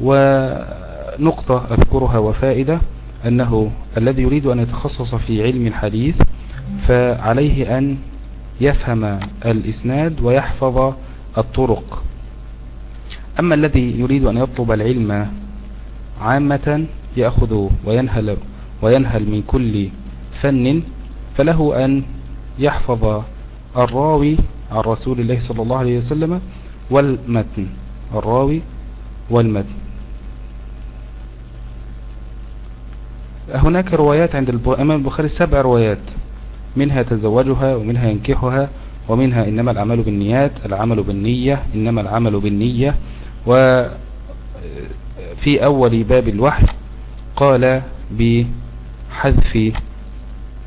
ونقطة أذكرها وفائدة أنه الذي يريد أن يتخصص في علم الحديث فعليه أن يفهم الإسناد ويحفظ الطرق. أما الذي يريد أن يطلب العلم عامة يأخذ وينهل, وينهل من كل فن فله أن يحفظ الراوي عن رسول الله صلى الله عليه وسلم والمتن. الراوي والمتن. هناك روايات عند الإمام البخاري سبع روايات. منها تزوجها ومنها ينكحها ومنها إنما العمل بالنيات العمل بالنية إنما العمل بالنية. وفي أول باب الوحي قال بحذف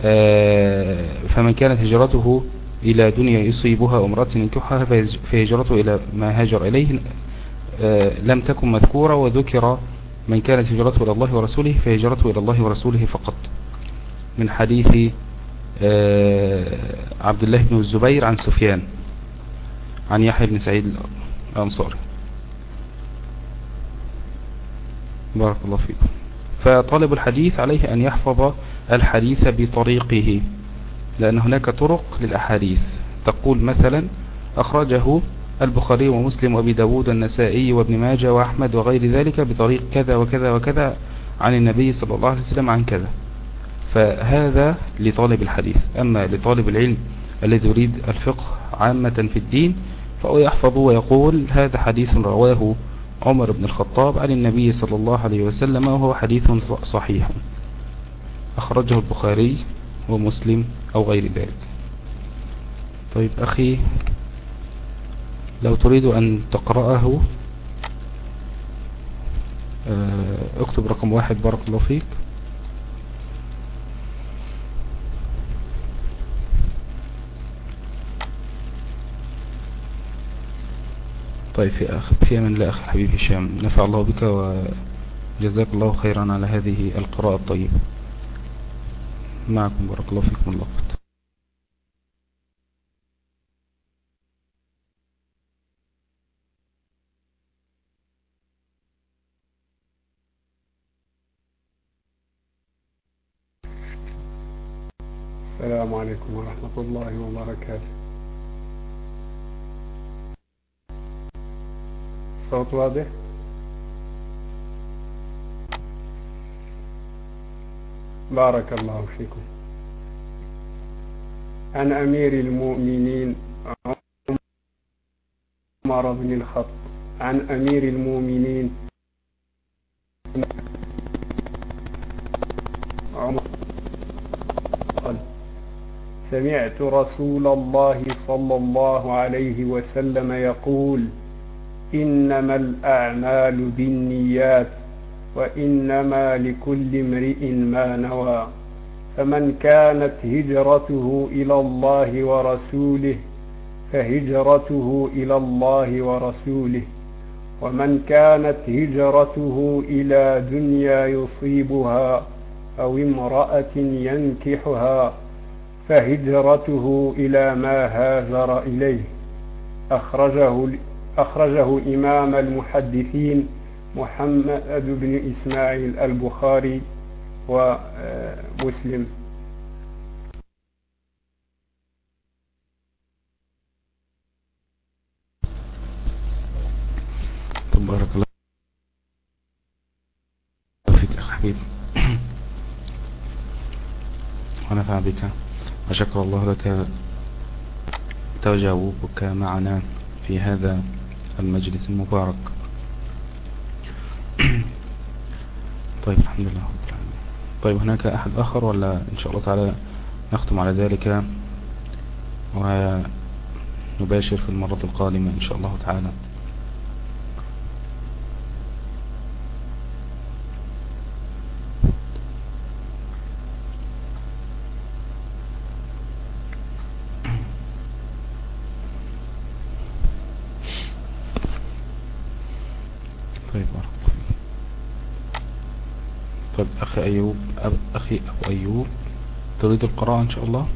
آه، فمن كانت هجرته إلى دنيا يصيبها وامرأة ينكحها فهجرته إلى ما هاجر إليه آه، لم تكن مذكورة وذكر من كانت هجرته إلى الله ورسوله فهجرته إلى الله ورسوله فقط. من حديث عبد الله بن الزبير عن سفيان عن يحيى بن سعيد الأنصاري. بارك الله فيكم. فطالب الحديث عليه أن يحفظ الحديث بطريقه لأن هناك طرق للأحاديث. تقول مثلا أخرجه البخاري ومسلم وأبي داود والنسائي وابن ماجه وأحمد وغير ذلك بطريق كذا وكذا وكذا عن النبي صلى الله عليه وسلم عن كذا. فهذا لطالب الحديث. أما لطالب العلم الذي يريد الفقه عامة في الدين فهو يحفظ ويقول هذا حديث رواه عمر بن الخطاب عن النبي صلى الله عليه وسلم وهو حديث صحيح. أخرجه البخاري ومسلم أو غير ذلك. طيب أخي لو تريد أن تقرأه آه، اكتب رقم واحد بارك الله فيك. طيب في أخ في من لا أخي الحبيب هشام. نفع الله بك وجزاك الله خيرا على هذه القراءة الطيبة. معكم بارك الله فيكم اللقط السلام عليكم ورحمة الله وبركاته. الصوت واضح؟ بارك الله فيكم. عن أمير المؤمنين عمر بن الخطاب. عن أمير المؤمنين عمر قال سمعت رسول الله صلى الله عليه وسلم يقول إنما الأعمال بالنيات وإنما لكل امرئ ما نوى. فمن كانت هجرته إلى الله ورسوله فهجرته إلى الله ورسوله. ومن كانت هجرته إلى دنيا يصيبها أو امرأة ينكحها فهجرته إلى ما هاجر إليه. أخرجه أخرجه إمام المحدثين محمد بن إسماعيل البخاري ومسلم. بارك الله فيك أخ حبيب. ونفع بك. وشكر الله لك. تجاوبك معنا في هذا المجلس المبارك. [clears throat] طيب الحمد لله رب العالمين. طيب هناك أحد آخر ولا إن شاء الله تعالى نختم على ذلك ونباشر في المرة القادمة إن شاء الله تعالى طيب بارك الله فيك. طيب أخي أيوب أب أخي أبو أيوب تريد القراءة إن شاء الله؟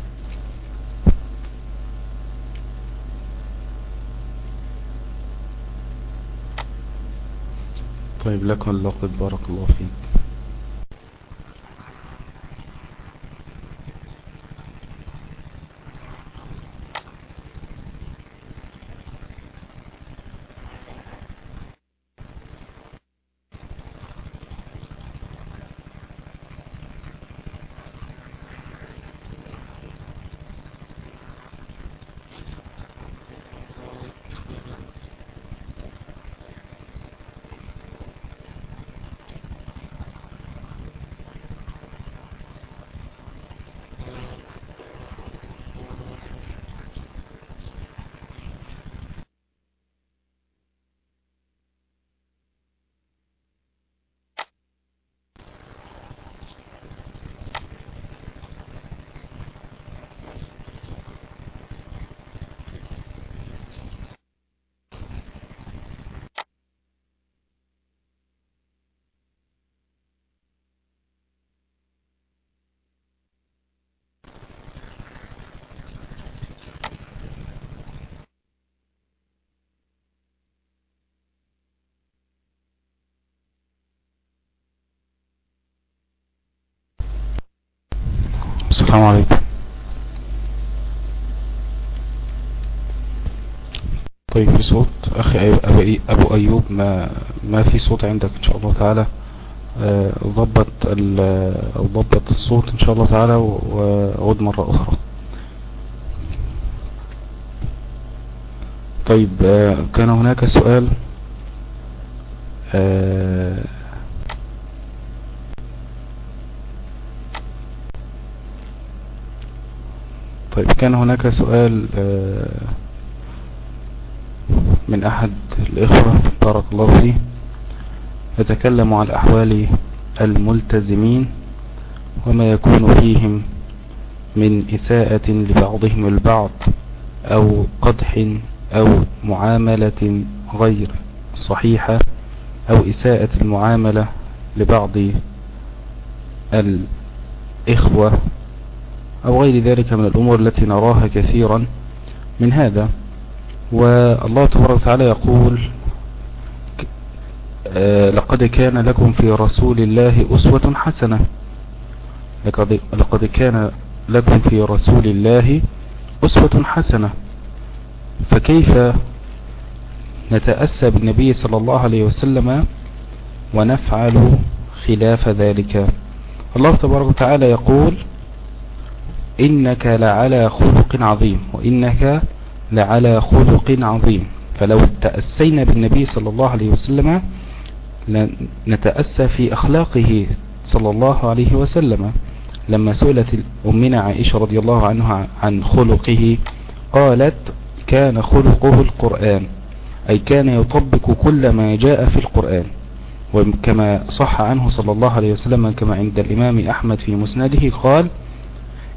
طيب لكم اللقب بارك الله فيك. السلام عليكم. طيب في صوت. أخي أبو أيوب ما ما في صوت عندك إن شاء الله تعالى. آه، ضبط ضبط الصوت إن شاء الله تعالى وعود مرة أخرى. طيب آه، كان هناك سؤال آه، طيب كان هناك سؤال آه، من أحد الإخوة بارك الله فيه يتكلم عن أحوال الملتزمين وما يكون فيهم من إساءة لبعضهم البعض أو قدح أو معاملة غير صحيحة أو إساءة المعاملة لبعض الإخوة. أو غير ذلك من الأمور التي نراها كثيرا من هذا. والله تبارك وتعالى يقول آه، لقد كان لكم في رسول الله أسوة حسنة. لقد كان لكم في رسول الله أسوة حسنة. فكيف نتأسى بالنبي صلى الله عليه وسلم ونفعل خلاف ذلك؟ الله تبارك وتعالى يقول إنك لعلى خلق عظيم وإنك لعلى خلق عظيم. فلو تأسينا بالنبي صلى الله عليه وسلم نتأسى في أخلاقه صلى الله عليه وسلم. لما سئلت أمنا عائشة رضي الله عنها عن خلقه قالت كان خلقه القرآن أي كان يطبق كل ما جاء في القرآن. وكما صح عنه صلى الله عليه وسلم كما عند الإمام أحمد في مسنده قال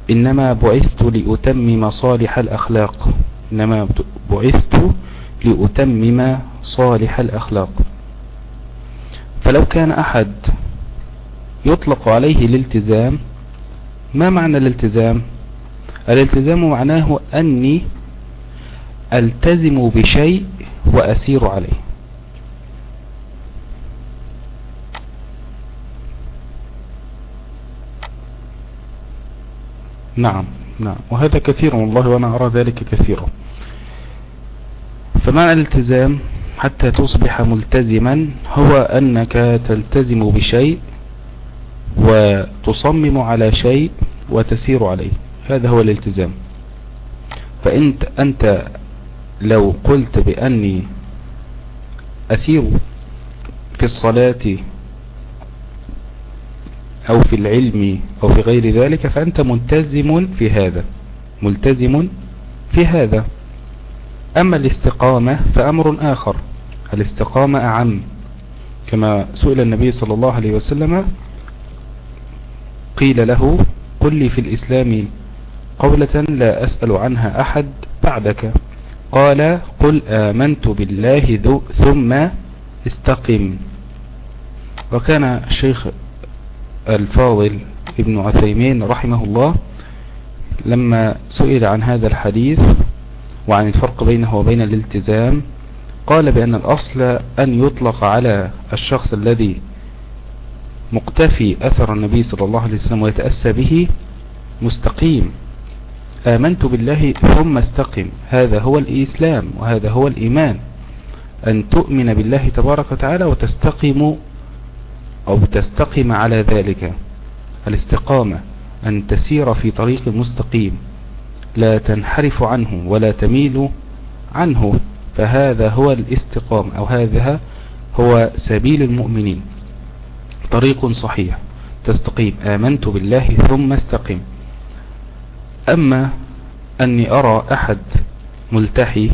إنما بعثت لأتمم صالح الأخلاق. إنما بعثت لأتمم صالح الأخلاق. فلو كان أحد يطلق عليه الالتزام ما معنى الالتزام؟ الالتزام معناه أني ألتزم بشيء وأسير عليه. نعم نعم. وهذا كثير والله وأنا أرى ذلك كثيرا فمعنى الالتزام حتى تصبح ملتزما؟ هو أنك تلتزم بشيء وتصمم على شيء وتسير عليه. هذا هو الالتزام. فأنت أنت لو قلت بأني أسير في الصلاة أو في العلم أو في غير ذلك فأنت ملتزم في هذا ملتزم في هذا. أما الاستقامة فأمر آخر الاستقامة أعم. كما سئل النبي صلى الله عليه وسلم قيل له قل لي في الإسلام قولة لا أسأل عنها أحد بعدك. قال قل آمنت بالله ثم استقم. وكان الشيخ الفاضل ابن عثيمين رحمه الله لما سئل عن هذا الحديث وعن الفرق بينه وبين الالتزام قال بأن الأصل أن يطلق على الشخص الذي مقتفي أثر النبي صلى الله عليه وسلم ويتأسى به مستقيم. آمنت بالله ثم استقم. هذا هو الإسلام وهذا هو الإيمان. أن تؤمن بالله تبارك وتعالى وتستقم أو تستقم على ذلك. الاستقامة أن تسير في طريق مستقيم لا تنحرف عنه ولا تميل عنه. فهذا هو الاستقام أو هذا هو سبيل المؤمنين. طريق صحيح تستقيم آمنت بالله ثم استقم. أما أني أرى أحد ملتحي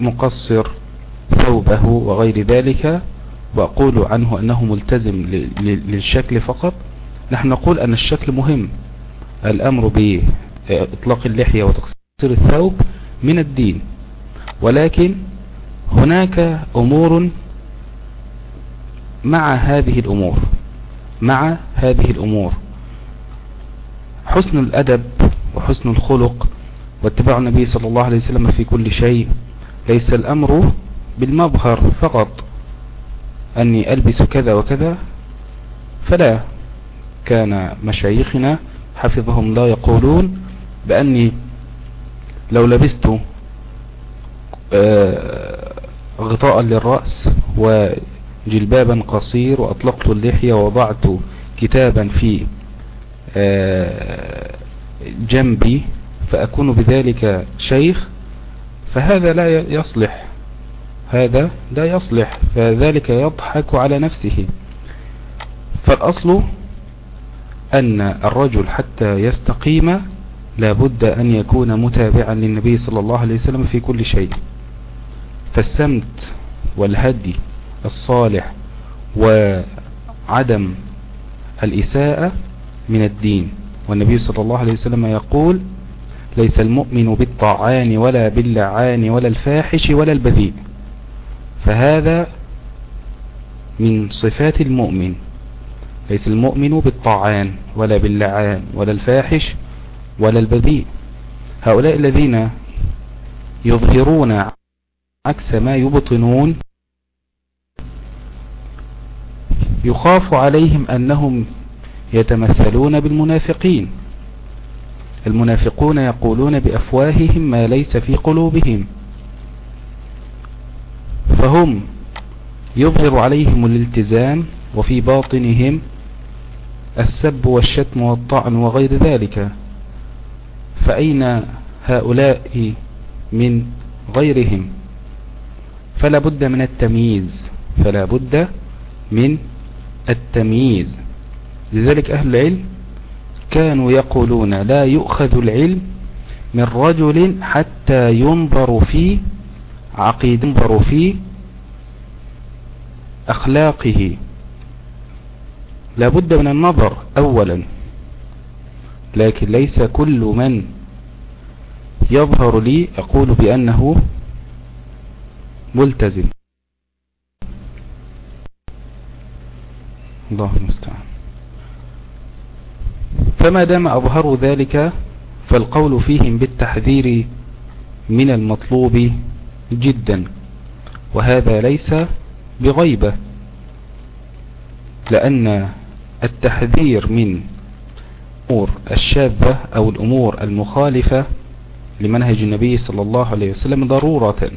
ومقصر ثوبه وغير ذلك وأقول عنه أنه ملتزم للشكل فقط. نحن نقول أن الشكل مهم. الأمر بإطلاق اللحية وتقصير الثوب من الدين. ولكن هناك أمور مع هذه الأمور مع هذه الأمور. حسن الأدب وحسن الخلق واتباع النبي صلى الله عليه وسلم في كل شيء ليس الأمر بالمظهر فقط أني ألبس كذا وكذا فلا. كان مشايخنا حفظهم الله يقولون بأني لو لبست آه، غطاء للرأس وجلبابا قصير وأطلقت اللحية ووضعت كتابا في آه، جنبي فأكون بذلك شيخ فهذا لا يصلح. هذا لا يصلح فذلك يضحك على نفسه. فالأصل أن الرجل حتى يستقيم لابد أن يكون متابعا للنبي صلى الله عليه وسلم في كل شيء. فالسمت والهدي الصالح وعدم الإساءة من الدين. والنبي صلى الله عليه وسلم يقول ليس المؤمن بالطعان ولا باللعان ولا الفاحش ولا البذيء. فهذا من صفات المؤمن ليس المؤمن بالطعان ولا باللعان ولا الفاحش ولا البذيء. هؤلاء الذين يظهرون عكس ما يبطنون يخاف عليهم أنهم يتمثلون بالمنافقين. المنافقون يقولون بأفواههم ما ليس في قلوبهم. فهم يظهر عليهم الالتزام وفي باطنهم السب والشتم والطعن وغير ذلك. فأين هؤلاء من غيرهم؟ فلا بد من التمييز. فلا بد من التمييز. لذلك أهل العلم كانوا يقولون لا يؤخذ العلم من رجل حتى ينظر في عقيد ينظر في أخلاقه. لا بد من النظر أولا لكن ليس كل من يظهر لي أقول بأنه ملتزم. الله المستعان. فما دام أظهروا ذلك فالقول فيهم بالتحذير من المطلوب جدا وهذا ليس بغيبة لأن التحذير من الأمور الشاذة أو الأمور المخالفة لمنهج النبي صلى الله عليه وسلم ضرورة.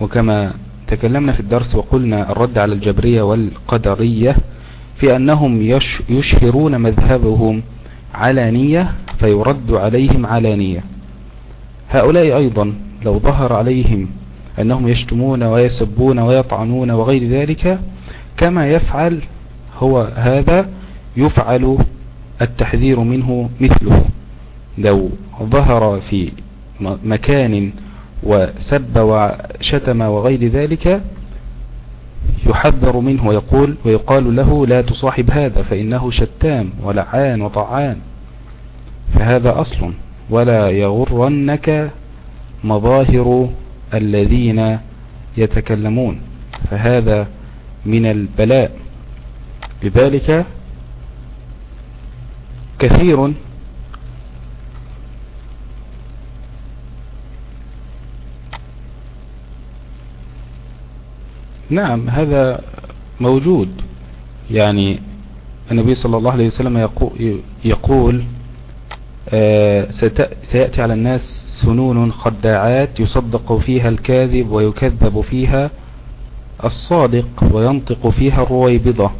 وكما تكلمنا في الدرس وقلنا الرد على الجبرية والقدرية في أنهم يشهرون مذهبهم علانية فيرد عليهم علانية هؤلاء أيضا لو ظهر عليهم أنهم يشتمون ويسبون ويطعنون وغير ذلك كما يفعل هو هذا يفعل التحذير منه مثله. لو ظهر في مكان وسب وشتم وغير ذلك يحذر منه ويقول ويقال له لا تصاحب هذا فإنه شتام ولعان وطعان. فهذا أصل ولا يغرنك مظاهر الذين يتكلمون فهذا من البلاء. لذلك كثير نعم هذا موجود. يعني النبي صلى الله عليه وسلم يقول سيأتي على الناس سنون خداعات يصدق فيها الكاذب ويكذب فيها الصادق وينطق فيها الرويبضة.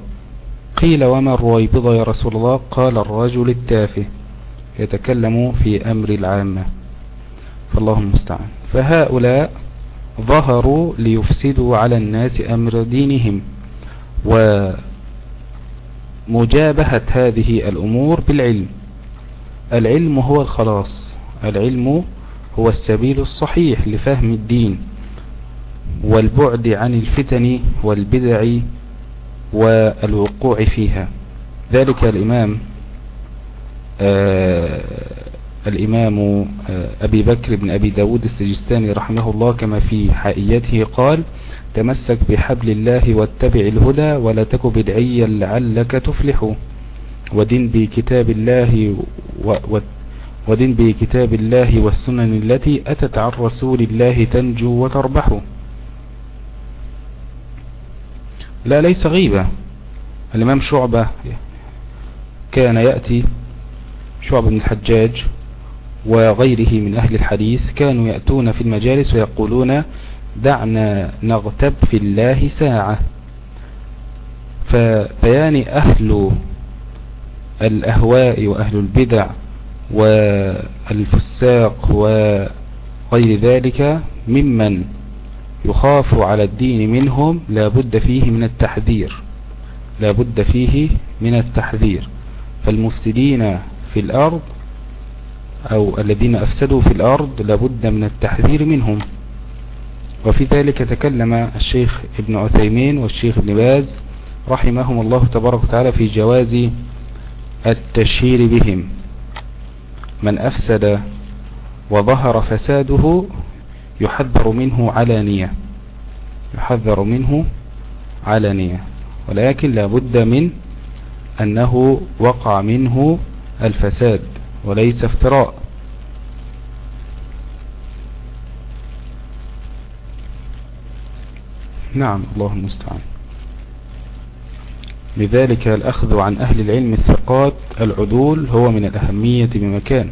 قيل وما الرويبضة يا رسول الله؟ قال الرجل التافه يتكلم في أمر العامة. فالله المستعان. فهؤلاء ظهروا ليفسدوا على الناس أمر دينهم ومجابهة هذه الأمور بالعلم. العلم هو الخلاص العلم هو السبيل الصحيح لفهم الدين والبعد عن الفتن والبدع والوقوع فيها. ذلك الإمام آه الإمام آه أبي بكر بن أبي داود السجستاني رحمه الله كما في حائيته قال تمسك بحبل الله واتبع الهدى ولا تك بدعيا لعلك تفلح. ودن بكتاب الله و ودن بكتاب الله والسنن التي أتت عن رسول الله تنجو وتربح. لا ليس غيبة. الإمام شعبة كان يأتي شعبة بن الحجاج وغيره من أهل الحديث كانوا يأتون في المجالس ويقولون دعنا نغتب في الله ساعة. فبيان أهل الأهواء وأهل البدع والفساق وغير ذلك ممن يخاف على الدين منهم لا بد فيه من التحذير لا بد فيه من التحذير. فالمفسدين في الأرض أو الذين أفسدوا في الأرض لابد من التحذير منهم. وفي ذلك تكلم الشيخ ابن عثيمين والشيخ ابن باز رحمهم الله تبارك وتعالى في جواز التشهير بهم. من أفسد وظهر فساده يحذر منه علانية يحذر منه علانية ولكن لابد من أنه وقع منه الفساد وليس افتراء. نعم الله المستعان. لذلك الأخذ عن أهل العلم الثقات العدول هو من الأهمية بمكان.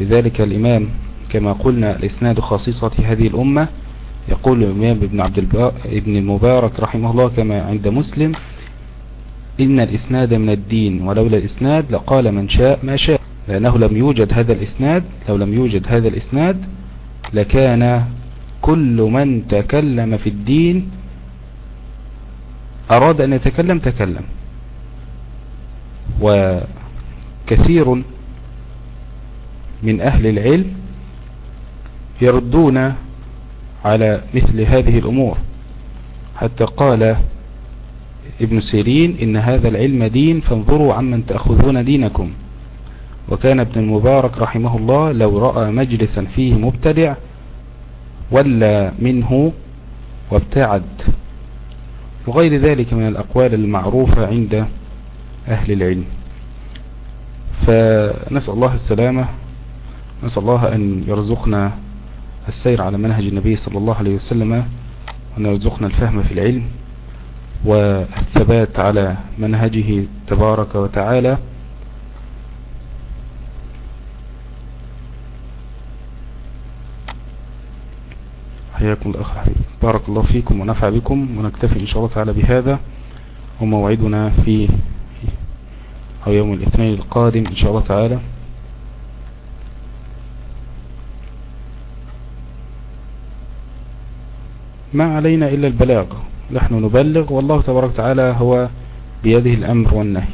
لذلك الإمام كما قلنا الإسناد خاصيصة هذه الأمة يقول الإمام ابن, عبد ابن المبارك رحمه الله كما عند مسلم إن الإسناد من الدين ولولا الإسناد لقال من شاء ما شاء. لأنه لم يوجد هذا الإسناد لو لم يوجد هذا الإسناد لكان كل من تكلم في الدين أراد أن يتكلم تكلم. وكثير من أهل العلم يردون على مثل هذه الأمور. حتى قال ابن سيرين إن هذا العلم دين فانظروا عمن تأخذون دينكم. وكان ابن المبارك رحمه الله لو رأى مجلسا فيه مبتدع ولا منه وابتعد. وغير ذلك من الأقوال المعروفة عند أهل العلم. فنسأل الله السلامة نسأل الله أن يرزقنا السير على منهج النبي صلى الله عليه وسلم وأن يرزقنا الفهم في العلم والثبات على منهجه تبارك وتعالى. حياكم الأخ حبيب بارك الله فيكم ونفع بكم ونكتفي إن شاء الله تعالى بهذا وموعدنا في أو يوم الاثنين القادم إن شاء الله تعالى. ما علينا إلا البلاغ. نحن نبلغ والله تبارك وتعالى هو بيده الأمر والنهي.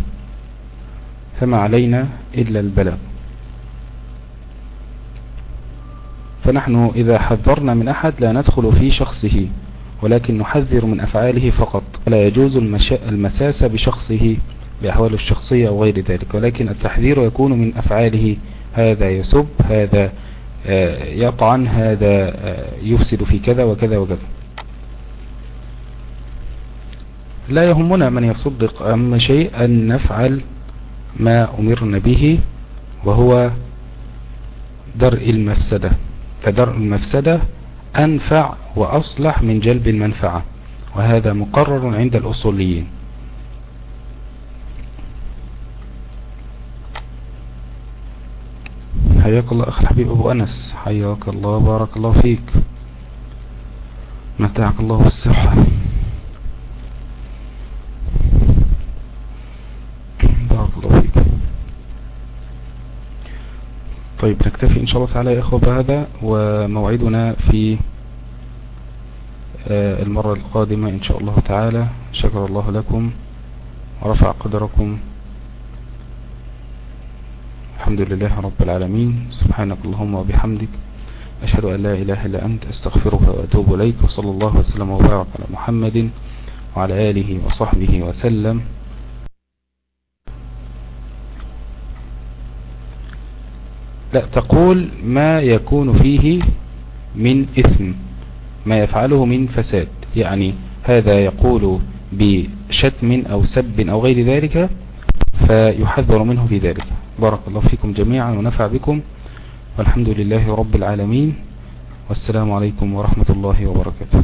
فما علينا إلا البلاغ. فنحن إذا حذرنا من أحد لا ندخل في شخصه ولكن نحذر من أفعاله فقط. لا يجوز المساس بشخصه بأحواله الشخصية أو غير ذلك. ولكن التحذير يكون من أفعاله. هذا يسب هذا آه، يطعن هذا آه، يفسد في كذا وكذا وكذا. لا يهمنا من يصدق أهم شيء أن نفعل ما أمرنا به وهو درء المفسدة. فدرء المفسدة أنفع وأصلح من جلب المنفعة وهذا مقرر عند الأصوليين. حياك الله أخي الحبيب أبو أنس. حياك الله بارك الله فيك. متعك الله بالصحة بارك الله فيك طيب نكتفي إن شاء الله تعالى يا إخوة بهذا وموعدنا في آه، المرة القادمة إن شاء الله تعالى. شكر الله لكم ورفع قدركم. الحمد لله رب العالمين. سبحانك اللهم وبحمدك. أشهد أن لا إله إلا أنت. أستغفرك وأتوب إليك. وصلى الله وسلم وبارك على محمد وعلى آله وصحبه وسلم. لا تقول ما يكون فيه من إثم ما يفعله من فساد. يعني هذا يقول بشتم أو سب أو غير ذلك فيحذر منه في ذلك. بارك الله فيكم جميعا ونفع بكم. والحمد لله رب العالمين. والسلام عليكم ورحمة الله وبركاته.